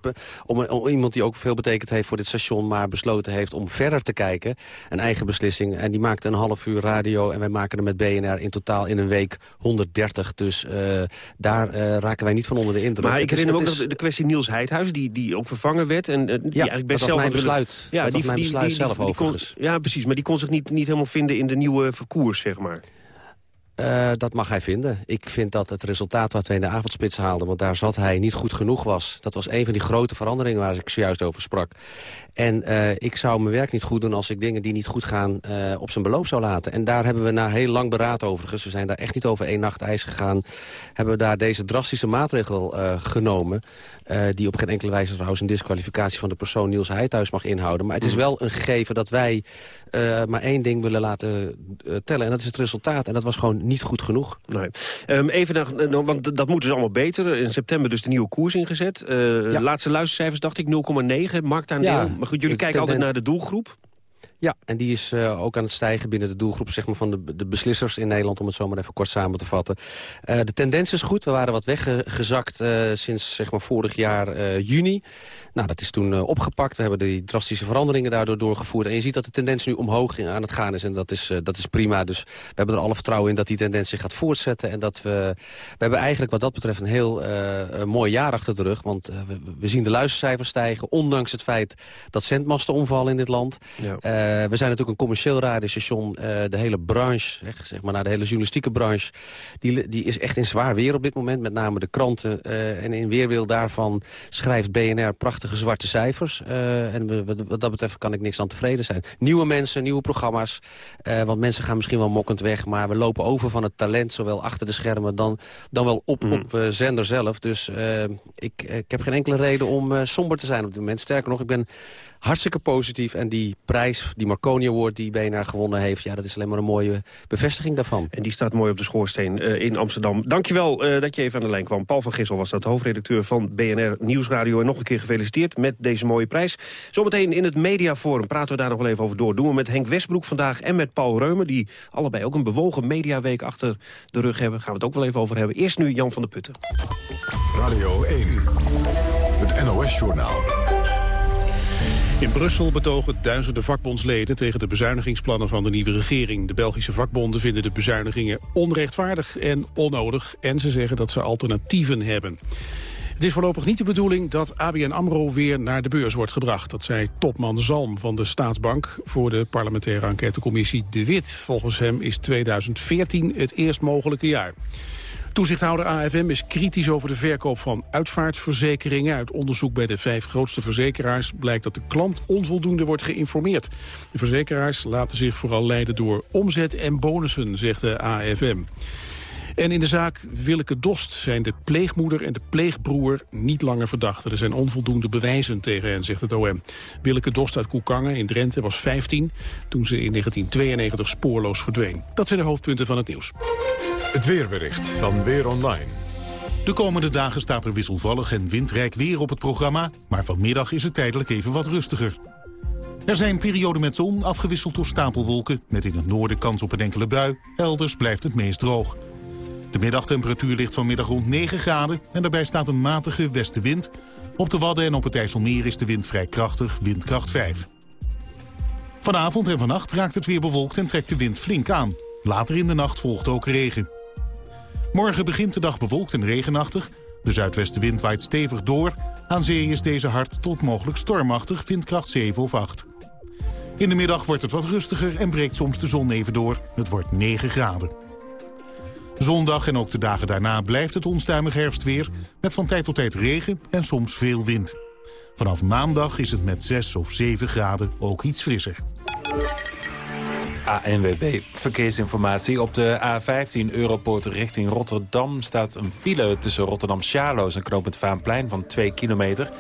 om, een, om iemand die ook veel betekend heeft voor dit station... maar besloten heeft om verder te kijken. Een eigen beslissing. En die maakte een half uur radio. En wij maken er met BNR in totaal in een week 130. Dus eh, daar raken wij niet van onder de indruk. Maar ik herinner me ook nog de, kwestie Niels Heidhuis... die, die ook vervangen werd. En, die eigenlijk dat best was zelf mijn besluit. Dat was mijn besluit zelf, kon- overigens. ja, precies. Maar die kon zich niet, niet helemaal vinden in de nieuwe verkoers, zeg maar. Eh, dat mag hij vinden. Ik vind dat het resultaat wat we in de avondspits haalden... want daar zat hij niet goed genoeg was. Dat was een van die grote veranderingen waar ik zojuist over sprak. En eh, ik zou mijn werk niet goed doen als ik dingen die niet goed gaan... eh, op zijn beloop zou laten. En daar hebben we na heel lang beraad overigens... we zijn daar echt niet over één nacht ijs gegaan... hebben we daar deze drastische maatregel genomen... die op geen enkele wijze trouwens een disqualificatie van de persoon Niels Heidhuis mag inhouden. Maar het is wel een gegeven dat wij maar één ding willen laten tellen. En dat is het resultaat. En dat was gewoon niet goed genoeg. Nee. Ehm, even naar, eh, want dat moet dus allemaal beter. In september dus de nieuwe koers ingezet. Eh, Laatste luistercijfers dacht ik 0,9 marktaandeel. Ja, maar goed, jullie kijken altijd naar de doelgroep. Ja, en die is eh, ook aan het stijgen binnen de doelgroep zeg maar, van de, de beslissers in Nederland... om het zo maar even kort samen te vatten. Eh, de tendens is goed. We waren wat weggezakt eh, sinds zeg maar, vorig jaar juni. Nou, dat is toen opgepakt. We hebben die drastische veranderingen daardoor doorgevoerd. En je ziet dat de tendens nu omhoog aan het gaan is. En dat is, dat is prima. Dus we hebben er alle vertrouwen in dat die tendens zich gaat voortzetten. En dat we... We hebben eigenlijk wat dat betreft een heel een mooi jaar achter de rug. Want we, we zien de luistercijfers stijgen. Ondanks het feit dat zendmasten omvallen in dit land. Ja. Eh, we zijn natuurlijk een commercieel radiostation. Eh, de hele branche, zeg, zeg maar, naar de hele journalistieke branche... Die, die is echt in zwaar weer op dit moment. Met name de kranten. eh, en in weerwil daarvan schrijft BNR prachtige zwarte cijfers. En we- wat, wat dat betreft kan ik niks aan tevreden zijn. Nieuwe mensen, nieuwe programma's. Want mensen gaan misschien wel mokkend weg. Maar we lopen over van het talent, zowel achter de schermen... dan, dan wel op, op eh, zender zelf. Dus ik, ik heb geen enkele reden om somber te zijn op dit moment. Sterker nog, ik ben hartstikke positief. En die prijs, die Marconi Award die BNR gewonnen heeft... ja, dat is alleen maar een mooie bevestiging daarvan. En die staat mooi op de schoorsteen eh, in Amsterdam. Dankjewel eh dat je even aan de lijn kwam. Paul van Gissel was dat, hoofdredacteur van BNR Nieuwsradio. En nog een keer gefeliciteerd met deze mooie prijs. Zometeen in het Mediaforum praten we daar nog wel even over door. Doen we met Henk Westbroek vandaag en met Paul Reumer... die allebei ook een bewogen mediaweek achter de rug hebben. Gaan we het ook wel even over hebben. Eerst nu Jan van der Putten. Radio 1, het NOS-journaal. In Brussel betogen duizenden vakbondsleden tegen de bezuinigingsplannen van de nieuwe regering. De Belgische vakbonden vinden de bezuinigingen onrechtvaardig en onnodig. En ze zeggen dat ze alternatieven hebben. Het is voorlopig niet de bedoeling dat ABN AMRO weer naar de beurs wordt gebracht. Dat zei topman Zalm van de Staatsbank voor de parlementaire enquêtecommissie De Wit. Volgens hem is 2014 het eerst mogelijke jaar. Toezichthouder AFM is kritisch over de verkoop van uitvaartverzekeringen. Uit onderzoek bij de vijf grootste verzekeraars blijkt dat de klant onvoldoende wordt geïnformeerd. De verzekeraars laten zich vooral leiden door omzet en bonussen, zegt de AFM. En in de zaak Willeke Dost zijn de pleegmoeder en de pleegbroer niet langer verdachten. Er zijn onvoldoende bewijzen tegen hen, zegt het OM. Willeke Dost uit Koekangen in Drenthe was 15 toen ze in 1992 spoorloos verdween. Dat zijn de hoofdpunten van het nieuws. Het weerbericht van Weer Online. De komende dagen staat er wisselvallig en windrijk weer op het programma... maar vanmiddag is het tijdelijk even wat rustiger. Er zijn perioden met zon, afgewisseld door stapelwolken... met in het noorden kans op een enkele bui. Elders blijft het meest droog. De middagtemperatuur ligt vanmiddag rond 9 graden... en daarbij staat een matige westenwind. Op de Wadden en op het IJsselmeer is de wind vrij krachtig, windkracht 5. Vanavond en vannacht raakt het weer bewolkt en trekt de wind flink aan. Later in de nacht volgt ook regen. Morgen begint de dag bewolkt en regenachtig. De zuidwestenwind waait stevig door. Aan zee is deze hard tot mogelijk stormachtig, windkracht 7 of 8. In de middag wordt het wat rustiger en breekt soms de zon even door. Het wordt 9 graden. Zondag en ook de dagen daarna blijft het onstuimig herfstweer... met van tijd tot tijd regen en soms veel wind. Vanaf maandag is het met 6 of 7 graden ook iets frisser. ANWB Verkeersinformatie. Op de A15 Europoort richting Rotterdam staat een file tussen Rotterdam-Charloes en knooppunt Vaanplein van 2 kilometer.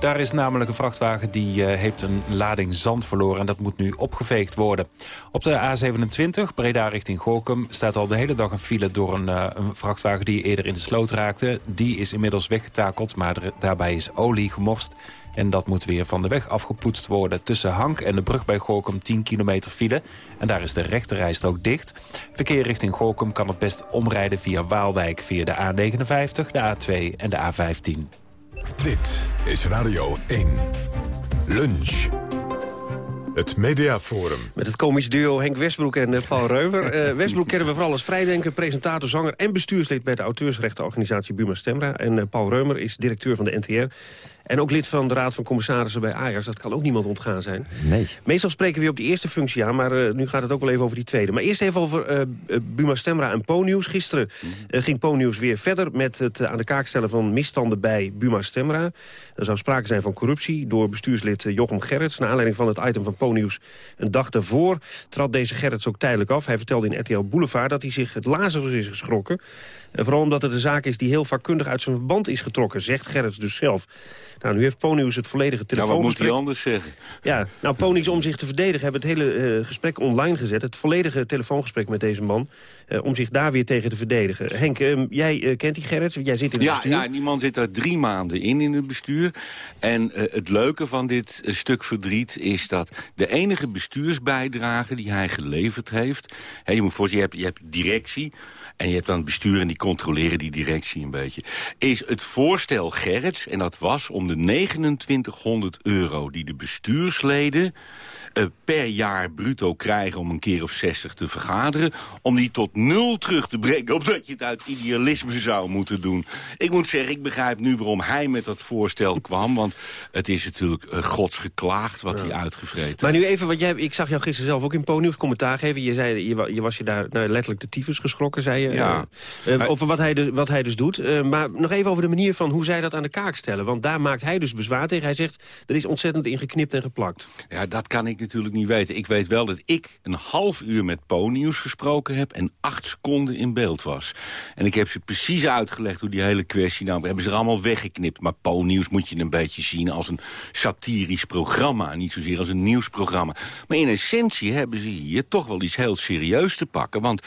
Daar is namelijk een vrachtwagen die uh, heeft een lading zand verloren... en dat moet nu opgeveegd worden. Op de A27, Breda richting Gorkum... staat al de hele dag een file door een, uh, een vrachtwagen die eerder in de sloot raakte. Die is inmiddels weggetakeld, maar daarbij is olie gemorst... En dat moet weer van de weg afgepoetst worden. Tussen Hank en de brug bij Gorkum 10 kilometer file. En daar is de rechterrijstrook dicht. Verkeer richting Gorkum kan het best omrijden via Waalwijk... via de A59, de A2 en de A15. Dit is Radio 1. Lunch. Het Mediaforum. Met het komisch duo Henk Westbroek en uh, Paul Reumer. Uh, Westbroek kennen we vooral als vrijdenker, presentator, zanger... en bestuurslid bij de auteursrechtenorganisatie Buma Stemra. En uh, Paul Reumer is directeur van de NTR. En ook lid van de Raad van Commissarissen bij Ajax. Dat kan ook niemand ontgaan zijn. Nee. Meestal spreken we op die eerste functie aan, maar uh, nu gaat het ook wel even over die tweede. Maar eerst even over uh, Buma Stemra en Po-nieuws. Gisteren uh, ging Po-nieuws weer verder met het aan de kaak stellen van misstanden bij Buma Stemra. Er zou sprake zijn van corruptie door bestuurslid Jochem Gerrits. Naar aanleiding van het item van Po-nieuws een dag daarvoor trad deze Gerrits ook tijdelijk af. Hij vertelde in RTL Boulevard dat hij zich het Lazarus is geschrokken. Vooral omdat het een zaak is die heel vakkundig uit zijn verband is getrokken, zegt Gerrits dus zelf. Nou, nu heeft Ponius het volledige telefoongesprek... Ja, wat moet hij anders zeggen? Ja, nou, Ponius om zich te verdedigen hebben het hele uh, gesprek online gezet. Het volledige telefoongesprek met deze man. Uh, om zich daar weer tegen te verdedigen. Henk, uh, jij kent die Gerrits, jij zit in het ja, bestuur. Ja, die man zit daar drie maanden in, in het bestuur. En het leuke van dit stuk verdriet is dat de enige bestuursbijdrage die hij geleverd heeft... Hè, je moet voorzien, je hebt, je hebt directie... En je hebt dan het bestuur en die controleren die directie een beetje. Is het voorstel Gerrits, en dat was om de 2900 euro die de bestuursleden uh, per jaar bruto krijgen om een keer of 60 te vergaderen... om die tot nul terug te brengen, *laughs* omdat je het uit idealisme zou moeten doen. Ik moet zeggen, ik begrijp nu waarom hij met dat voorstel kwam... want het is natuurlijk uh, godsgeklaagd wat ja. hij uitgevreten Maar nu even, want jij, ik zag jou gisteren zelf ook in Ponieuws commentaar geven. Je, zei, je, je was je daar nou, letterlijk de tyfus geschrokken, zei je. Ja. Uh, uh, over wat hij, de, wat hij dus doet. Maar nog even over de manier van hoe zij dat aan de kaak stellen. Want daar maakt hij dus bezwaar tegen. Hij zegt, er is ontzettend ingeknipt en geplakt. Ja, dat kan ik natuurlijk niet weten. Ik weet wel dat ik een half uur met Po-nieuws gesproken heb... en acht seconden in beeld was. En ik heb ze precies uitgelegd hoe die hele kwestie... nou, we hebben ze er allemaal weggeknipt. Maar Po-nieuws moet je een beetje zien als een satirisch programma... niet zozeer als een nieuwsprogramma. Maar in essentie hebben ze hier toch wel iets heel serieus te pakken. Want,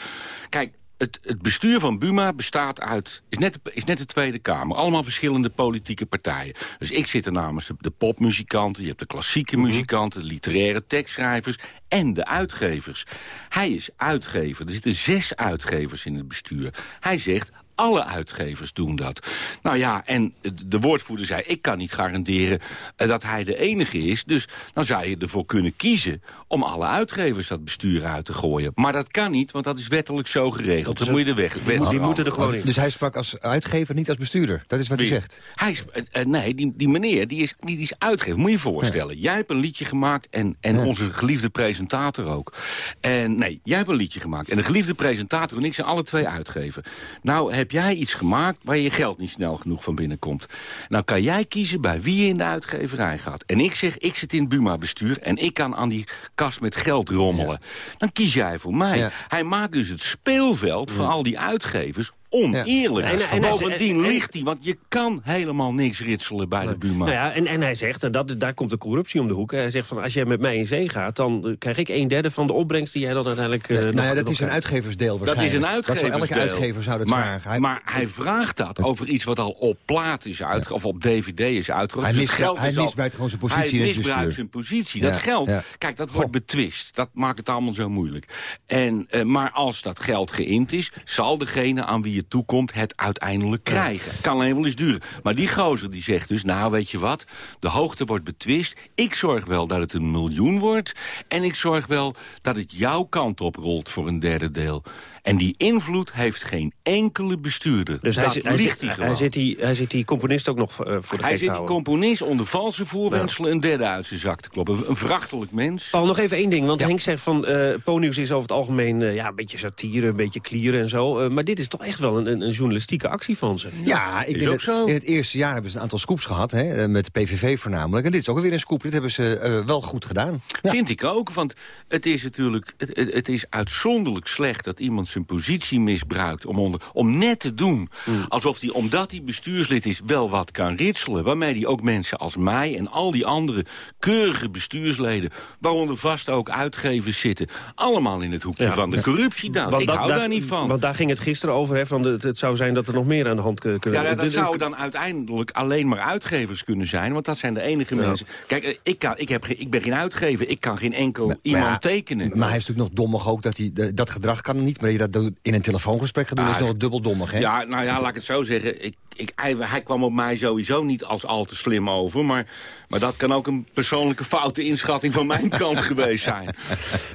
kijk, het, het, bestuur van Buma bestaat uit, is net, is net de Tweede Kamer. Allemaal verschillende politieke partijen. Dus ik zit er namens de, de popmuzikanten, je hebt de klassieke mm -hmm. muzikanten... de literaire tekstschrijvers en de uitgevers. Hij is uitgever, er zitten zes uitgevers in het bestuur. Hij zegt, alle uitgevers doen dat. Nou ja, en de woordvoerder zei... ik kan niet garanderen dat hij de enige is. Dus dan zou je ervoor kunnen kiezen... om alle uitgevers dat bestuur uit te gooien. Maar dat kan niet, want dat is wettelijk zo geregeld. Dan moet je er weg. Die, die moeten er gewoon in. Dus hij sprak als uitgever, niet als bestuurder? Dat is wat Wie? hij zegt? Hij is, uh, nee, die, die meneer die is, die is uitgever. Moet je je voorstellen. Ja. Jij hebt een liedje gemaakt en, en ja. onze geliefde presentator ook. En nee, jij hebt een liedje gemaakt. En de geliefde presentator en ik zijn alle twee uitgever. Nou heb jij iets gemaakt waar je geld niet snel genoeg van binnenkomt. Nou kan jij kiezen bij wie je in de uitgeverij gaat. En ik zeg, ik zit in het Buma-bestuur en ik kan aan die kast met geld rommelen. Dan kies jij voor mij. Hij maakt dus het speelveld van al die uitgevers oneerlijk. Ja. En- Bovendien en- en- ligt hij, want je kan helemaal niks ritselen bij de Buma. Nou ja, en, en hij zegt, en dat, daar komt de corruptie om de hoek... hij zegt van als jij met mij in zee gaat... dan krijg ik een derde van de opbrengst die jij dan uiteindelijk... eh, nou nog- ja, dat is een uitgeversdeel Dat is waarschijnlijk. een uitgeversdeel. Dat zou elke uitgever zou dat maar, vragen. Hij- maar hij vraagt dat over iets wat al op plaat is uitgebracht... of op dvd is uitgebracht. Hij Dus hij al- misbruikt gewoon zijn positie Hij misbruikt zijn positie. Ja, Dat geld, ja. kijk, dat wordt betwist. Dat maakt het allemaal zo moeilijk. En, eh, maar als dat geld geïnd is... zal degene aan wie het toekomt het uiteindelijk krijgen. Kan alleen wel eens duren. Maar die gozer die zegt dus, nou weet je wat... de hoogte wordt betwist. Ik zorg wel dat het een miljoen wordt. En ik zorg wel dat het jouw kant op rolt voor een derde deel. En die invloed heeft geen enkele bestuurder. Dus hij, zit- hij, ligt zit, hij hij, zit die, hij zit die componist ook nog eh, voor de Hij gek zit te die componist onder valse voorwenselen een derde uit zijn zak te kloppen. Een vrachtelijk mens. Paul, nog even één ding. Want Henk zegt van eh Ponius is over het algemeen eh, ja, een beetje satire, een beetje klieren en zo. Eh, maar dit is toch echt wel een, een, journalistieke actie van ze. Ja, ik denk dat in het eerste jaar hebben ze een aantal scoops gehad, hè, met de PVV voornamelijk. En dit is ook weer een scoop, dit hebben ze eh, wel goed gedaan. Vind ik ook, want het is natuurlijk het, het, het is uitzonderlijk slecht dat iemand zijn positie misbruikt om, onder, om net te doen alsof hij, omdat hij bestuurslid is, wel wat kan ritselen. Waarmee hij ook mensen als mij en al die andere keurige bestuursleden, waaronder vast ook uitgevers zitten, allemaal in het hoekje Ja. van de corruptie dan. Want Ik dat- hou daar- daar niet van. Want daar ging het gisteren over. Hè, van de, het zou zijn dat er nog meer aan de hand kunnen Ja, dat, dat Dit- zouden dan uiteindelijk alleen maar uitgevers kunnen zijn. Want dat zijn de enige Ja. mensen. Kijk, eh, ik, kan, ik, heb, ik ben geen uitgever. Ik kan geen enkel iemand Maar ja, tekenen. Maar hij is natuurlijk nog dommig ook, dat, hij, dat gedrag kan niet. Dat je dat in een telefoongesprek gaat doen, Ah, is nog dubbel dommig, hè? Ja, nou ja, laat ik het zo zeggen. Ik, ik, hij, hij kwam op mij sowieso niet als al te slim over. Maar, maar dat kan ook een persoonlijke foute inschatting van mijn *laughs* kant geweest zijn.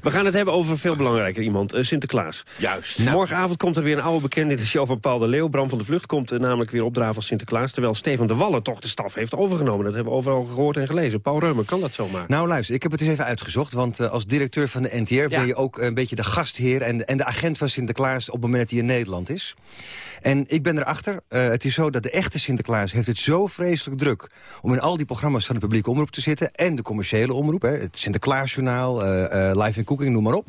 We gaan het hebben over veel belangrijker iemand, eh, Sinterklaas. Juist. Morgenavond komt er weer een oude bekende in de show van Paul de Leeuw. Bram van de Vlucht komt eh, namelijk weer opdraven als Sinterklaas... terwijl Stefan de Wallen toch de staf heeft overgenomen. Dat hebben we overal gehoord en gelezen. Paul Reumer, kan dat zomaar? Nou luister, ik heb het eens even uitgezocht. Want eh, als directeur van de NTR ben je ook een beetje de gastheer... En, en de agent van Sinterklaas op het moment dat hij in Nederland is. En ik ben erachter, eh, het is zo dat de echte Sinterklaas heeft het zo vreselijk druk... om in al die programma's van de publieke omroep te zitten... en de commerciële omroep, hè, het Sinterklaasjournaal, eh, eh, Live in Cooking, noem maar op.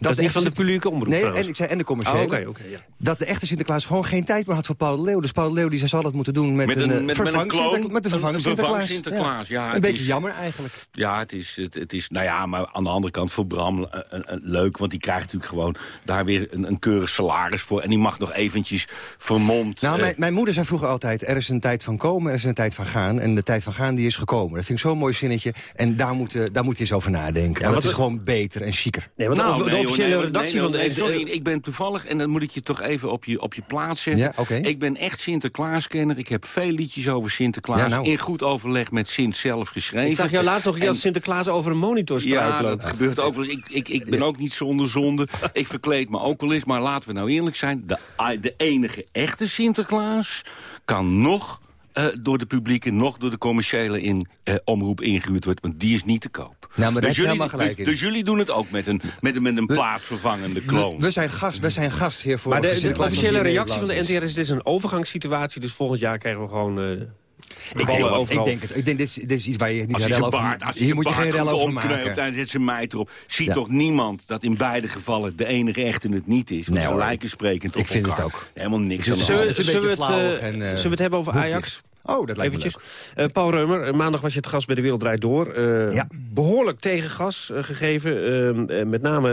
Dat is niet van de publieke omroep Nee, en, ik zei, en de commerciële. Oh, ja. Dat de echte Sinterklaas gewoon geen tijd meer had voor Paul de Leeuw. Dus Paul de Leeuw die zal het moeten doen met, Met een, met- met een vervang kloon, met een vervang een Sinterklaas. ja, een beetje is- jammer eigenlijk. Ja, het is, het, het is, nou ja, maar aan de andere kant voor Bram leuk. Want die krijgt natuurlijk gewoon daar weer een, een keurig salaris voor. En die mag nog eventjes vermomd... Nou, eh, mijn, mijn moeder zei vroeger altijd... er is een tijd van komen, er is een tijd van gaan. En de tijd van gaan die is gekomen. Dat vind ik zo'n mooi zinnetje. En daar moet, eh, daar moet je eens over nadenken. want wat het is we- gewoon beter en chiquer. Nee, want de, Nou, de nee, officiële nee, redactie nee, van de... nee, sorry, ik ben toevallig, en dan moet ik je toch even op je, op je plaats zetten. Ja, oké. Ik ben echt Sinterklaaskenner. Ik heb veel liedjes over Sinterklaas. Ja, nou. In goed overleg met Sint zelf geschreven. Ik zag jou laatst nog een keer En- als Sinterklaas over een monitor Ja, struikelen. dat gebeurt ook wel eens. Ik, ik, ik ben ook niet zonder zonde. Ik verkleed me ook wel eens. Maar laten we nou eerlijk zijn. De, de enige echte Sinterklaas kan nog eh, door de publieke... nog door de commerciële in, eh, omroep ingehuurd worden. Want die is niet te koop. Nou, maar je jullie, helemaal gelijk dus, dus jullie doen het ook met een, met een, met een plaatsvervangende We, kloon. we zijn gast, we zijn gast hier voor Maar de, officiële reactie van de. NTR is... dit is een overgangssituatie, dus volgend jaar krijgen we gewoon... eh Ik denk, overal. ik denk het. Ik denk, dit, is, dit is iets waar je niet rel zijn over baard, als zijn moet je geen rel over maken. en zet zijn meid erop. Ziet Ja. toch niemand dat in beide gevallen de enige echte het niet is? Want Nee, lijken sprekend op Ik vind elkaar. het ook. Helemaal niks aan is- de hand. Zullen we, het eh, en, eh, zullen we het hebben over. Ajax? Oh, dat lijkt me Eventjes. Eh, Paul Reumer, eh, maandag was je het gast bij De Wereld Draait Door. Eh, Ja. Behoorlijk tegengas gegeven. Eh, eh, met name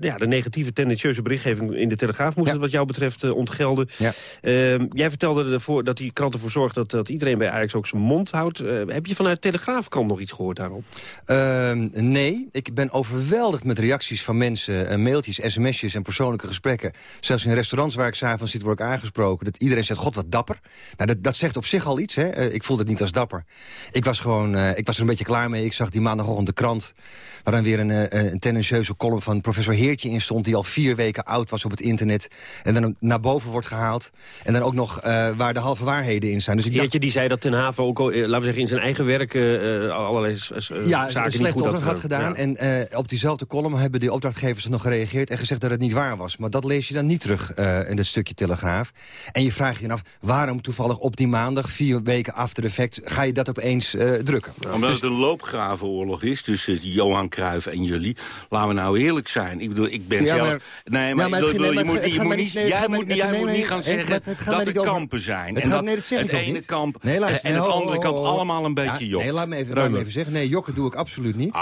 ja, de negatieve, tendentieuze berichtgeving in de Telegraaf... moest Ja. het wat jou betreft ontgelden. Ja. Eh, jij vertelde ervoor dat die krant ervoor zorgt... Dat, dat iedereen bij Ajax ook zijn mond houdt. Heb je vanuit Telegraafkant nog iets gehoord daarop? Ehm, nee, ik ben overweldigd met reacties van mensen, mailtjes, sms'jes en persoonlijke gesprekken. Zelfs in restaurants waar ik s'avonds zit, word ik aangesproken. Dat iedereen zegt, god wat dapper. Nou, dat, dat zegt op zich al iets, hè. Eh, ik voelde het niet als dapper. Ik was gewoon, eh, ik was er een beetje klaar mee. Ik zag die maandagochtend de krant, waar dan weer een, eh, een tendentieuze column van professor Heertje in stond... die al vier weken oud was op het internet. En dan naar boven wordt gehaald. En dan ook nog waar de halve waarheden in zijn. Dus ik dacht, Eertje die zei dat Ten Haven ook, al, laten we zeggen, in zijn eigen werk... allerlei ja, zaken niet goed had gedaan. Ja. En op diezelfde column hebben de opdrachtgevers nog gereageerd... en gezegd dat het niet waar was. Maar dat lees je dan niet terug in dat stukje Telegraaf. En je vraagt je dan af, waarom toevallig op die maandag... vier weken after effect ga je dat opeens uh, drukken. Omdat dus... het een loopgravenoorlog is tussen Johan Cruijff en jullie. Laten we nou eerlijk zijn. Ik bedoel, ik ben Ja, zelf... maar- nee, maar, Ja, maar ik het bedoel, gaat- je nee, moet, je niet, jij moet, jij niet gaan zeggen dat er kampen zijn. Het en gaat- dat het ene kamp en het ho, andere ho, kamp ho. allemaal een beetje jokt. Nee, laat me, even, laat me even zeggen. Nee, jokken doe ik absoluut niet.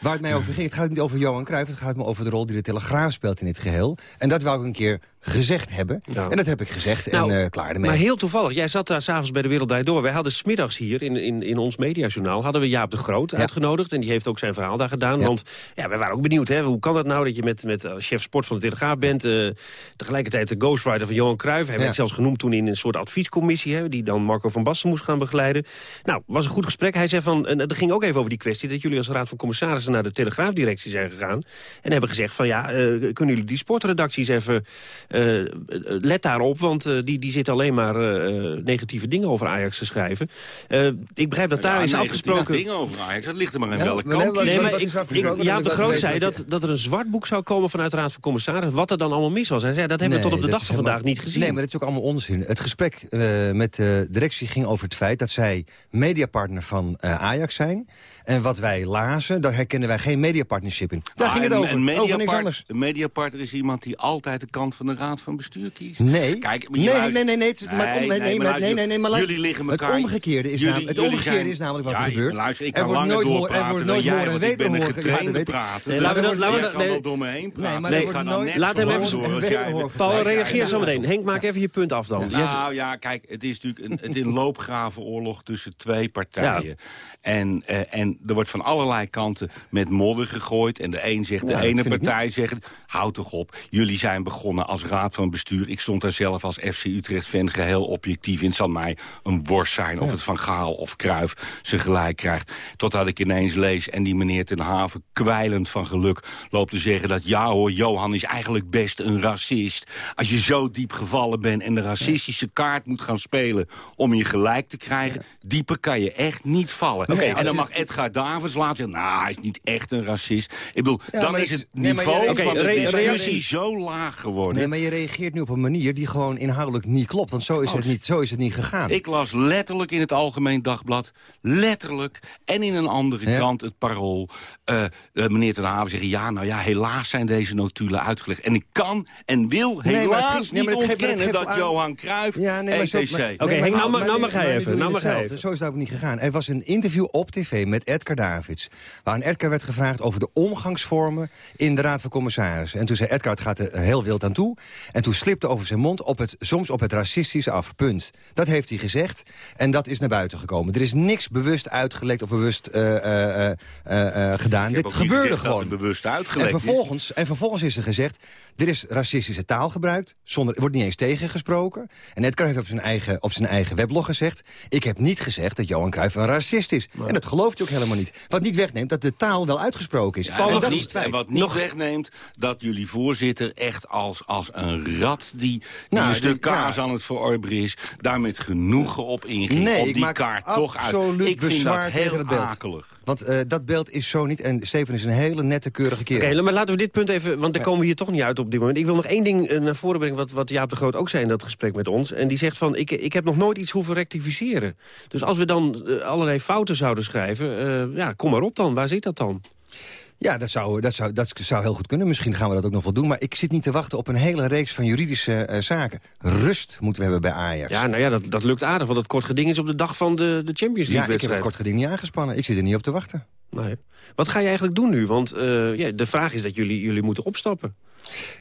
Waar het mij over ging, het gaat niet over Johan Cruijff... het gaat me over de rol die de Telegraaf speelt in dit geheel. En dat wou ik een keer gezegd hebben. En dat heb ik gezegd Nou, en eh, klaar ermee. Maar heel toevallig, jij zat daar s'avonds bij de Wereld Door. Wij hadden smiddags hier in, in, in ons mediajournaal... hadden we Jaap de Groot uitgenodigd. En die heeft ook zijn verhaal daar gedaan. Want ja, wij waren ook benieuwd, hè, hoe kan dat nou... dat je met, met als chef sport van de Telegraaf bent... eh, tegelijkertijd de ghostwriter van Johan Cruijff. Hij werd zelfs genoemd toen in een soort adviescommissie... Hè, die dan Marco van Basten moest gaan begeleiden. Nou, was een goed gesprek. Hij zei van, en er ging ook even over die kwestie... dat jullie als raad van commissarissen naar de Telegraafdirectie zijn gegaan... en hebben gezegd van, ja, eh, kunnen jullie die sportredacties even... eh, let daarop, want eh, die, die zitten alleen maar negatieve dingen over Ajax te schrijven. Eh, ik begrijp dat daar Ja, is negatieve afgesproken... dingen over Ajax, dat ligt er maar in Ja, welke kant. nee, je maar zit. ik, ik, Jaap de Groot zei dat, dat er een zwart boek zou komen vanuit de Raad van Commissarissen. Wat er dan allemaal mis was. Hij zei, dat hebben we tot op de dat dag van vandaag niet gezien. Nee, maar dat is ook allemaal onzin. Het gesprek eh, met de directie ging over het feit dat zij mediapartner van eh, Ajax zijn. En wat wij lazen, daar herkennen wij geen mediapartnership in. Daar Ah, ging het over, en over niks mediapart- anders. Een mediapartner is iemand die altijd de kant van de raad van bestuur kiest. Nee, Kijk, nee, luistert- nee, nee, nee, het- maar het om- nee, nee, maar nee, nee, nee, maar luister- jullie liggen het elkaar... omgekeerde is jullie- namelijk- het omgekeerde zijn- is namelijk wat er gebeurt. Luister, ik Er kan wordt langer nooit hoor- er wordt dan nooit jij, horen en want ik ben wederhoor. Nee, nee. heen praten. Nee, Nee, er wordt Laat hem even... Paul, reageer zo meteen. Henk, maak even je punt af dan. Nou ja, kijk, het is natuurlijk een, het een loopgravenoorlog tussen twee partijen. En, eh, en er wordt van allerlei kanten met modder gegooid. En de een zegt, de Ja, ene partij zegt... houd toch op, jullie zijn begonnen als raad van bestuur. Ik stond daar zelf als FC Utrecht-fan geheel objectief in. Het zal mij een worst zijn of het Van Gaal of Kruif ze gelijk krijgt. Totdat ik ineens lees en die meneer ten Haven kwijlend van geluk... loopt te zeggen dat ja hoor, Johan is eigenlijk best een racist. Als je zo diep gevallen bent en de racistische kaart moet gaan spelen... om je gelijk te krijgen, dieper kan je echt niet vallen. En dan mag Edgar Davids laten zeggen... nou, hij is niet echt een racist. Ik bedoel, Ja, dan is het- nee, niveau van de discussie zo laag geworden. Nee, maar je reageert nu op een manier die gewoon inhoudelijk niet klopt. Want zo is, het, niet, zo is het niet gegaan. Ik las letterlijk in het Algemeen Dagblad, letterlijk, en in een andere Ja. krant, het Parool, eh, eh, meneer Ten Haven zeggen, ja, nou ja, helaas zijn deze notulen uitgelegd. En ik kan en wil Nee, helaas niet ontkennen geeft dat aan- Johan Cruijff, Ja, nee, maar ETC... maar- Oké, nou nou mag hij even, nou je mag hij even. Zo is het ook niet gegaan. Er was een interview op tv met Edgar Davids... waarin Edgar werd gevraagd over de omgangsvormen in de Raad van Commissarissen. En toen zei Edgar, gaat er heel wild aan toe. En toen slipte over zijn mond op het, soms op het racistische af. Punt. Dat heeft hij gezegd en dat is naar buiten gekomen. Er is niks bewust uitgelekt of bewust eh, eh, eh, gedaan. Dit gebeurde gewoon. bewust En uitgelekt is. vervolgens, en vervolgens is er gezegd... er is racistische taal gebruikt, zonder, er wordt niet eens tegengesproken. En Edgar heeft op zijn, eigen, op zijn eigen weblog gezegd... ik heb niet gezegd dat Johan Cruijff een racist is. En dat gelooft hij ook helemaal niet. Wat niet wegneemt dat de taal wel uitgesproken is. Ja, en wat is niet, en wat niet wegneemt dat jullie voorzitter echt als, als een rat... die, die Nou, een stuk die- kaas ja. aan het verorberen is... daar met genoegen op inging, Nee, die maak kaart toch uit. Ik vind dat heel akelig. Want eh, dat beeld is zo niet. En Steven is een hele nette, keurige kerel. Oké, maar laten we dit punt even, want daar komen we hier toch niet uit op dit moment. Ik wil nog één ding eh, naar voren brengen, wat, wat Jaap de Groot ook zei in dat gesprek met ons. En die zegt van, ik, ik heb nog nooit iets hoeven rectificeren. Dus als we dan eh, allerlei fouten zouden schrijven, ja, kom maar op dan. Waar zit dat dan? Ja, dat zou, dat, zou, dat zou heel goed kunnen. Misschien gaan we dat ook nog wel doen. Maar ik zit niet te wachten op een hele reeks van juridische eh, zaken. Rust moeten we hebben bij Ajax. Ja, nou ja, dat, dat lukt aardig, want dat kort geding is op de dag van de, de Champions Ja, ik heb het kort geding niet aangespannen. Ik zit er niet op te wachten. Nee. Wat ga je eigenlijk doen nu? Want eh, ja, de vraag is dat jullie, jullie moeten opstappen.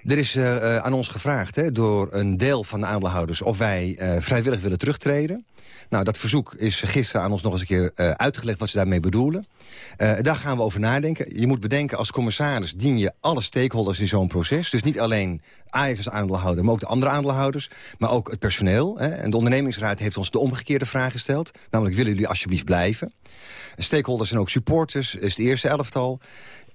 Er is eh, aan ons gevraagd hè, door een deel van de aandeelhouders... of wij vrijwillig willen terugtreden. Nou, dat verzoek is gisteren aan ons nog eens een keer eh, uitgelegd... wat ze daarmee bedoelen. Eh, daar gaan we over nadenken. Je moet bedenken, als commissaris dien je alle stakeholders in zo'n proces. Dus niet alleen Ajax als aandeelhouder, maar ook de andere aandeelhouders. Maar ook het personeel. Hè. En de ondernemingsraad heeft ons de omgekeerde vraag gesteld. Namelijk, willen jullie alsjeblieft blijven? Stakeholders zijn ook supporters, is het eerste elftal.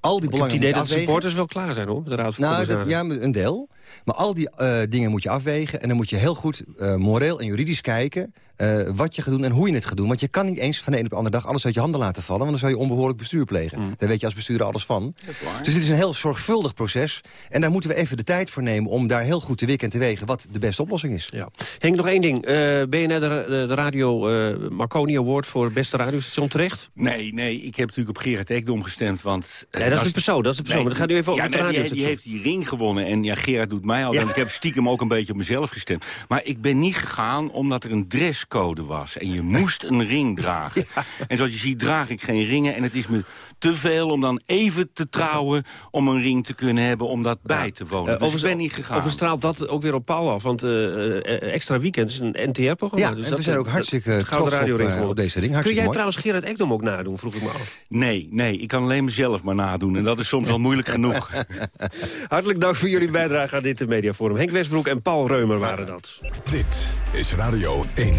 al die Ik heb het belangen idee dat de supporters wel klaar zijn, hoor. De raad van Nou, dat, ja, een deel. Maar al die eh, dingen moet je afwegen. En dan moet je heel goed eh, moreel en juridisch kijken... eh, wat je gaat doen en hoe je het gaat doen. Want je kan niet eens van de ene op de andere dag alles uit je handen laten vallen... want dan zou je onbehoorlijk bestuur plegen. Mm. Daar weet je als bestuurder alles van. Dus dit is een heel zorgvuldig proces. En daar moeten we even de tijd voor nemen... om daar heel goed te wikken en te wegen wat de beste oplossing is. Ja. Henk, nog één ding. Eh BNR, de, de, de radio eh, Marconi Award voor beste radiostation terecht? Nee, nee, ik heb natuurlijk op Gerard Ekdom gestemd, want... Nee, dat is de persoon, dat is de persoon. Maar dan gaat u even over het nee, die-. Die heeft die ring gewonnen en ja, Gerard doet mij al. Ja. Ik heb stiekem ook een beetje op mezelf gestemd. Maar ik ben niet gegaan omdat er een dresscode was. En je moest een ring dragen. *laughs* En zoals je ziet draag ik geen ringen en het is me te veel om dan even te trouwen... om een ring te kunnen hebben om dat bij te wonen. Eh, dus overigens- ik ben niet gegaan. Overstraalt dat ook weer op Paul af? Want eh, eh, Extra Weekend is een NTR-programma. Ja, en we zijn ook hartstikke trots Radio op, Ring gewonnen. op deze ring. Kun jij mooi. trouwens Gerard Ekdom ook nadoen, vroeg ik me af. Nee, nee, ik kan alleen mezelf maar nadoen. En dat is soms al moeilijk genoeg. *laughs* Hartelijk dank voor jullie bijdrage aan dit mediaforum. Henk Westbroek en Paul Reumer waren dat. Dit is Radio 1.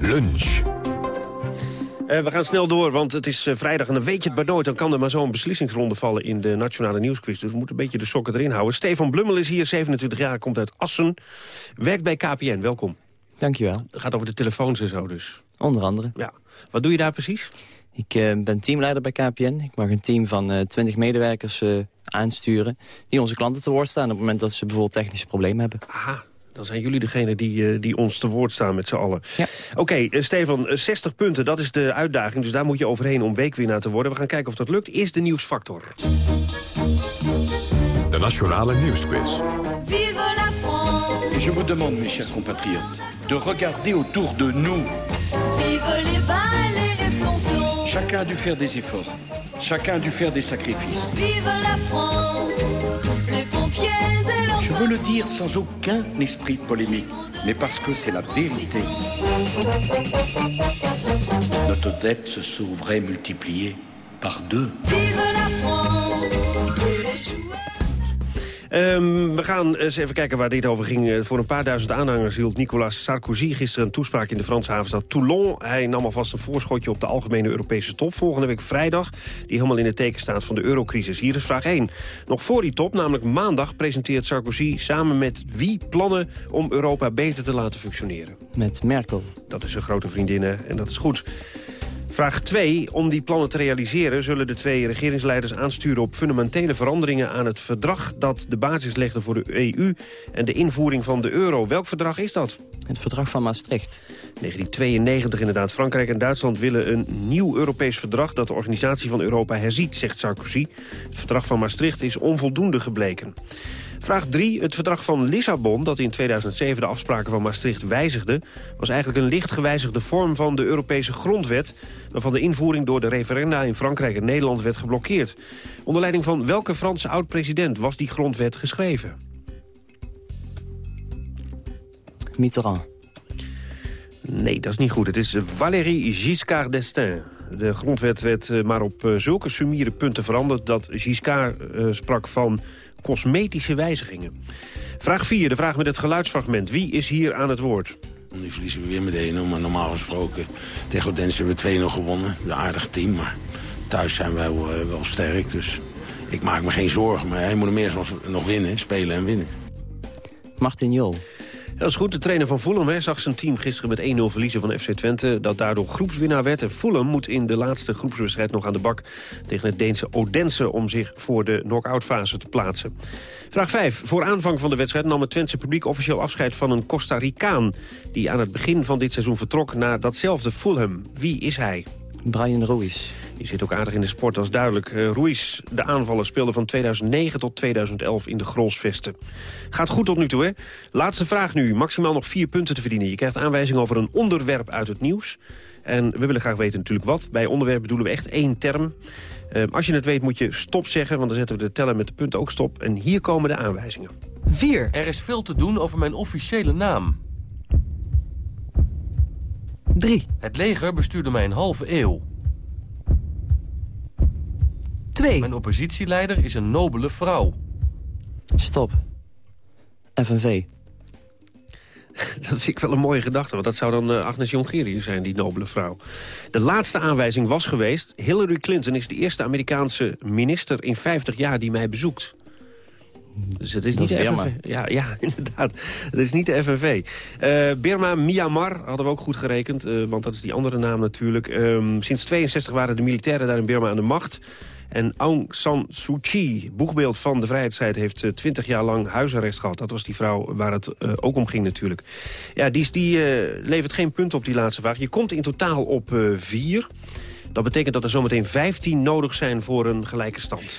Lunch. Eh, we gaan snel door, want het is eh, vrijdag en dan weet je het maar nooit. Dan kan er maar zo'n beslissingsronde vallen in de Nationale Nieuwsquiz. Dus we moeten een beetje de sokken erin houden. Stefan Blummel is hier, 27 jaar, komt uit Assen. Werkt bij KPN, welkom. Dankjewel. Het gaat over de telefoons en zo dus. Onder andere. Ja. Wat doe je daar precies? Ik eh, ben teamleider bij KPN. Ik mag een team van eh 20 medewerkers aansturen... die onze klanten te woord staan op het moment dat ze bijvoorbeeld technische problemen hebben. Aha, dan zijn jullie degene die, eh, die ons te woord staan met z'n allen. Ja. Oké, eh, Stefan, eh, 60 punten, dat is de uitdaging. Dus daar moet je overheen om weekwinnaar te worden. We gaan kijken of dat lukt. Eerst de nieuwsfactor. De Nationale Nieuwsquiz. Vive la France Et je vous demande, mes chers compatriotes, de regarder autour de nous. Vive les balles et les flonflons Chacun a dû faire des efforts. Chacun a dû faire des sacrifices. Vive la France Je veux le dire sans aucun esprit polémique, mais parce que c'est la vérité. Notre dette se sauverait multipliée par deux. Ehm, we gaan eens even kijken waar dit over ging. Eh, Voor een paar duizend aanhangers hield Nicolas Sarkozy gisteren een toespraak in de Franse havenstad Toulon. Hij nam alvast een voorschotje op de algemene Europese top volgende week vrijdag. Die helemaal in het teken staat van de eurocrisis. Hier is vraag 1. Nog voor die top, namelijk maandag, presenteert Sarkozy samen met wie plannen om Europa beter te laten functioneren. Met Merkel. Dat is een grote vriendin en dat is goed. Vraag 2. Om die plannen te realiseren zullen de twee regeringsleiders aansturen op fundamentele veranderingen aan het verdrag dat de basis legde voor de EU en de invoering van de euro. Welk verdrag is dat? Het verdrag van Maastricht. 1992 inderdaad. Frankrijk en Duitsland willen een nieuw Europees verdrag dat de organisatie van Europa herziet, zegt Sarkozy. Het verdrag van Maastricht is onvoldoende gebleken. Vraag 3. Het verdrag van Lissabon, dat in 2007 de afspraken van Maastricht wijzigde... was eigenlijk een licht gewijzigde vorm van de Europese grondwet... waarvan de invoering door de referenda in Frankrijk en Nederland werd geblokkeerd. Onder leiding van welke Franse oud-president was die grondwet geschreven? Mitterrand. Nee, dat is niet goed. Het is Valéry Giscard d'Estaing. De grondwet werd eh, maar op eh, zulke sumiere punten veranderd... dat Giscard eh, sprak van cosmetische wijzigingen. Vraag 4, de vraag met het geluidsfragment. Wie is hier aan het woord? Nu verliezen we weer met 1-0, maar normaal gesproken... tegen Odense hebben we 2-0 gewonnen. Een aardig team, maar thuis zijn we wel, eh, wel sterk. Dus ik maak me geen zorgen, maar hij moet hem eerst nog, nog winnen, spelen en winnen. Martin Jol. Dat is goed. De trainer van Fulham zag zijn team gisteren met 1-0 verliezen van FC Twente. Dat daardoor groepswinnaar werd. En Fulham moet in de laatste groepswedstrijd nog aan de bak... tegen het Deense Odense om zich voor de knock-out fase te plaatsen. Vraag 5. Voor aanvang van de wedstrijd nam het Twentse publiek officieel afscheid van een Costa Ricaan... die aan het begin van dit seizoen vertrok naar datzelfde Fulham. Wie is hij? Brian Ruiz. Die zit ook aardig in de sport, dat is duidelijk. Uh, Ruiz, de aanvaller, speelde van 2009 tot 2011 in de Grolsvesten. Gaat goed tot nu toe, hè? Laatste vraag nu. Maximaal nog vier punten te verdienen. Je krijgt aanwijzing over een onderwerp uit het nieuws. En we willen graag weten natuurlijk wat. Bij onderwerp bedoelen we echt één term. Uh, als je het weet moet je stop zeggen, want dan zetten we de teller met de punten ook stop. En hier komen de aanwijzingen. 4. Er is veel te doen over mijn officiële naam. 3. Het leger bestuurde mij een halve eeuw. 2. Mijn oppositieleider is een nobele vrouw. Stop. FNV. *laughs* dat vind ik wel een mooie gedachte. Want dat zou dan uh, Agnes Jongerius zijn, die nobele vrouw. De laatste aanwijzing was geweest... Hillary Clinton is de eerste Amerikaanse minister in 50 jaar die mij bezoekt. Dus het is Dat niet is de. FNV. Ja, ja, *laughs* inderdaad. Het is niet de FNV. Eh Birma, Myanmar hadden we ook goed gerekend. eh, want dat is die andere naam natuurlijk. Ehm, sinds 62 waren de militairen daar in Birma aan de macht. En Aung San Suu Kyi, boegbeeld van de vrijheidsstrijd... heeft eh, 20 jaar lang huisarrest gehad. Dat was die vrouw waar het eh, ook om ging natuurlijk. Ja, die, die eh, levert geen punt op die laatste vraag. Je komt in totaal op vier. Dat betekent dat er zometeen 15 nodig zijn voor een gelijke stand.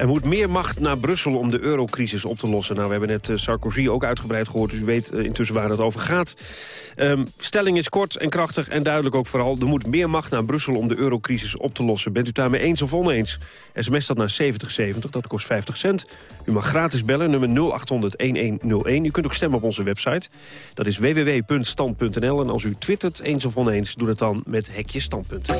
Er moet meer macht naar Brussel om de eurocrisis op te lossen. Nou, we hebben net eh, Sarkozy ook uitgebreid gehoord, dus u weet eh, intussen waar het over gaat. Ehm, stelling is kort en krachtig en duidelijk ook vooral. Er moet meer macht naar Brussel om de eurocrisis op te lossen. Bent u daarmee eens of oneens? SMS dat naar 7070, dat kost 50 cent. U mag gratis bellen, nummer 0800-1101. U kunt ook stemmen op onze website. Dat is www.stand.nl. En als u twittert eens of oneens, doe dat dan met hekje standpunt.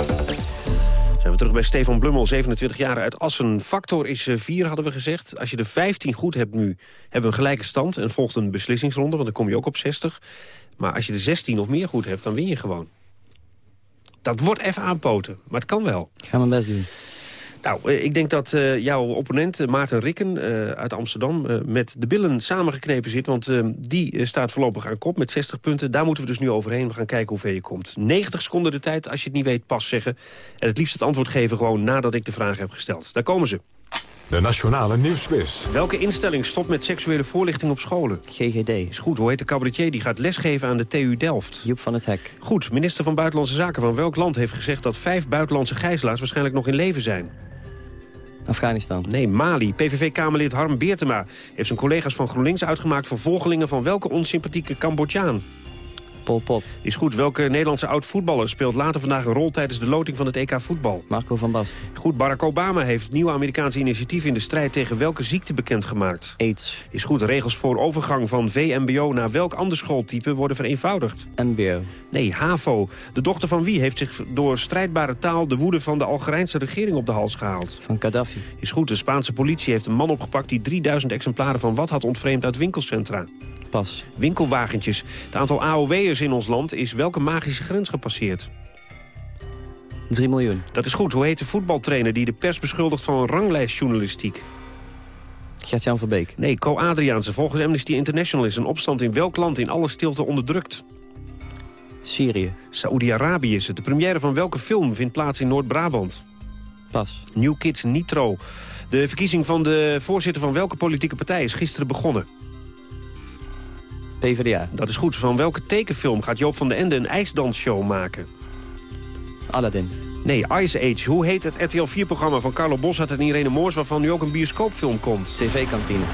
Zijn we terug bij Stefan Blummel, 27 jaar uit Assen. Factor is 4, hadden we gezegd. Als je de 15 goed hebt nu, hebben we een gelijke stand... en volgt een beslissingsronde, want dan kom je ook op 60. Maar als je de 16 of meer goed hebt, dan win je gewoon. Dat wordt even aanpoten, maar het kan wel. Ik ga mijn best doen. Nou, eh, ik denk dat eh, jouw opponent eh, Maarten Rikken uit Amsterdam... met de billen samengeknepen zit, want die staat voorlopig aan kop met 60 punten. Daar moeten we dus nu overheen. We gaan kijken hoe ver je komt. 90 seconden de tijd, als je het niet weet, pas zeggen. En het liefst het antwoord geven gewoon nadat ik de vraag heb gesteld. Daar komen ze. De Nationale Nieuwsquiz. Welke instelling stopt met seksuele voorlichting op scholen? GGD. Is goed. Hoe heet de cabaretier die gaat lesgeven aan de TU Delft? Joep van het Hek. Goed. Minister van Buitenlandse Zaken van welk land heeft gezegd... dat vijf buitenlandse gijzelaars waarschijnlijk nog in leven zijn? Afghanistan. Nee, Mali. PVV-Kamerlid Harm Beertema heeft zijn collega's van GroenLinks uitgemaakt... voor volgelingen van welke onsympathieke Cambodjaan? Pol Pot. Is goed. Welke Nederlandse oud-voetballer speelt later vandaag een rol... tijdens de loting van het EK voetbal? Marco van Basten. Goed. Barack Obama heeft nieuwe Amerikaanse initiatief... in de strijd tegen welke ziekte bekendgemaakt? AIDS. Is goed. Regels voor overgang van VMBO naar welk ander schooltype worden vereenvoudigd? MBO. Nee, HAVO. De dochter van wie heeft zich door strijdbare taal... de woede van de Algerijnse regering op de hals gehaald? Van Gaddafi. Is goed. De Spaanse politie heeft een man opgepakt... die 3000 exemplaren van wat had ontvreemd uit winkelcentra? Pas. Winkelwagentjes. Het aantal AOW'ers in ons land is welke magische grens gepasseerd? 3 miljoen. Dat is goed. Hoe heet de voetbaltrainer die de pers beschuldigt van ranglijstjournalistiek? Gert-Jan Verbeek. Nee, Co Adriaanse. Volgens Amnesty International is een opstand in welk land in alle stilte onderdrukt? Syrië. Saoedi-Arabië is het. De première van welke film vindt plaats in Noord-Brabant? Pas. New Kids Nitro. De verkiezing van de voorzitter van welke politieke partij is gisteren begonnen? PvdA. Dat is goed. Van welke tekenfilm gaat Joop van den Ende een ijsdansshow maken? Aladdin. Nee, Ice Age. Hoe heet het RTL 4-programma van Carlo Bossart en Irene Moors... waarvan nu ook een bioscoopfilm komt? TV-kantine.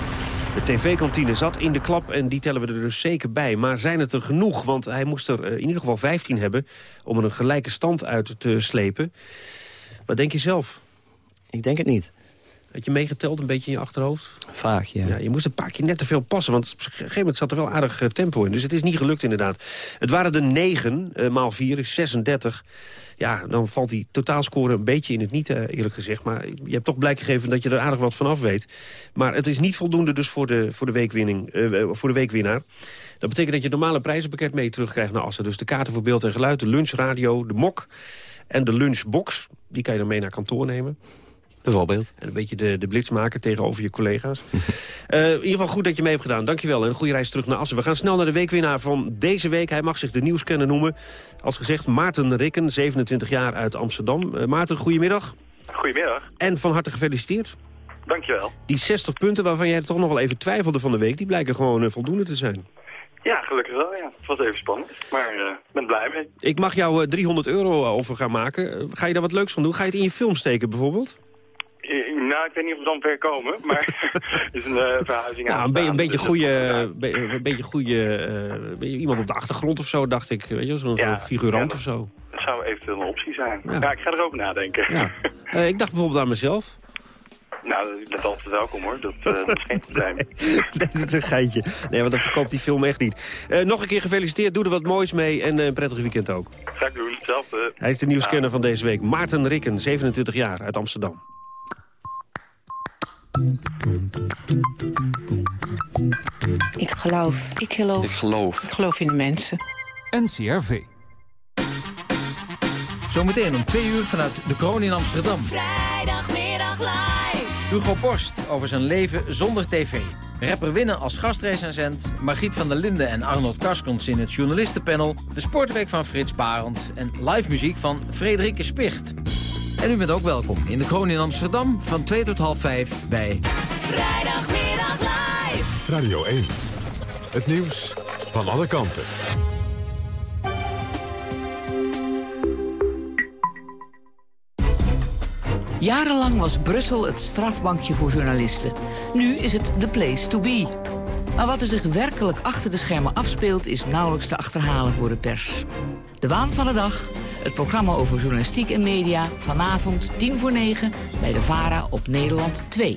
De tv-kantine zat in de klap en die tellen we er dus zeker bij. Maar zijn het er genoeg? Want hij moest er eh, in ieder geval 15 hebben... om er een gelijke stand uit te slepen. Wat denk je zelf? Ik denk het niet. Had je meegeteld een beetje in je achterhoofd? Vaag, ja. Ja, je moest een paar keer net te veel passen, want op een gegeven moment zat er wel aardig eh, tempo in. Dus het is niet gelukt inderdaad. Het waren de 9, eh, maal 4 is 36. Ja, dan valt die totaalscore een beetje in het niet, eh, eerlijk gezegd. Maar je hebt toch blijk gegeven dat je er aardig wat van af weet. Maar het is niet voldoende dus voor de, voor de, weekwinning, voor de weekwinnaar. Dat betekent dat je het normale prijzenpakket mee terugkrijgt naar Assen. Dus de kaarten voor beeld en geluid, de lunchradio, de mok en de lunchbox. Die kan je dan mee naar kantoor nemen. Bijvoorbeeld. En een beetje de, de blitz maken tegenover je collega's. *laughs* Eh, in ieder geval goed dat je mee hebt gedaan. Dankjewel en een goede reis terug naar Assen. We gaan snel naar de weekwinnaar van deze week. Hij mag zich de nieuwskenner noemen. Als gezegd Maarten Rikken, 27 jaar uit Amsterdam. Eh, Maarten, goedemiddag. Goedemiddag. En van harte gefeliciteerd. Dankjewel. Die 60 punten waarvan jij toch nog wel even twijfelde van de week... die blijken gewoon eh, voldoende te zijn. Ja, gelukkig wel, ja. Het was even spannend, maar eh, ik ben blij mee. Ik mag jou eh, 300 euro over gaan maken. Ga je daar wat leuks van doen? Ga je het in je film steken bijvoorbeeld? Eh, Nou, ik weet niet of we dan ver komen, maar *laughs* het is een eh, verhuizing Nou, aan een, be- een beetje goede, be- een beetje goede eh, iemand op de achtergrond of zo, dacht ik. Weet je, zo'n Ja, zo'n figurant ja, of zo. Dat zou eventueel een optie zijn. Ja. Ja, ik ga erover nadenken. Ja. *laughs* Eh, ik dacht bijvoorbeeld aan mezelf. Nou, dat is altijd welkom hoor. Dat, eh, dat is geen probleem. nee, dat is een geintje. Nee, want dan verkoopt die film echt niet. Eh, nog een keer gefeliciteerd, doe er wat moois mee en eh, een prettig weekend ook. Ga ik doen, hetzelfde. Hij is de nieuwscanner van deze week. Maarten Rikken, 27 jaar, uit Amsterdam. Ik geloof. Ik geloof. Ik geloof. Ik geloof in de mensen. NCRV. Zometeen om twee uur vanuit de kroon in Amsterdam. Vrijdagmiddag live. Hugo Borst over zijn leven zonder tv. Rapper Winnen als gastrecensent. Margriet van der Linden en Arnold Karskens in het journalistenpanel. De sportweek van Frits Barend. En live muziek van Frederike Spicht. En u bent ook welkom in de kroon in Amsterdam van 2 tot half 5 bij... Vrijdagmiddag live. Radio 1. Het nieuws van alle kanten. Jarenlang was Brussel het strafbankje voor journalisten. Nu is het the place to be. Maar wat er zich werkelijk achter de schermen afspeelt... is nauwelijks te achterhalen voor de pers. De waan van de dag, het programma over journalistiek en media... vanavond 10 voor 9 bij de VARA op Nederland 2.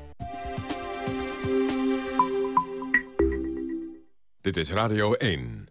Dit is Radio 1.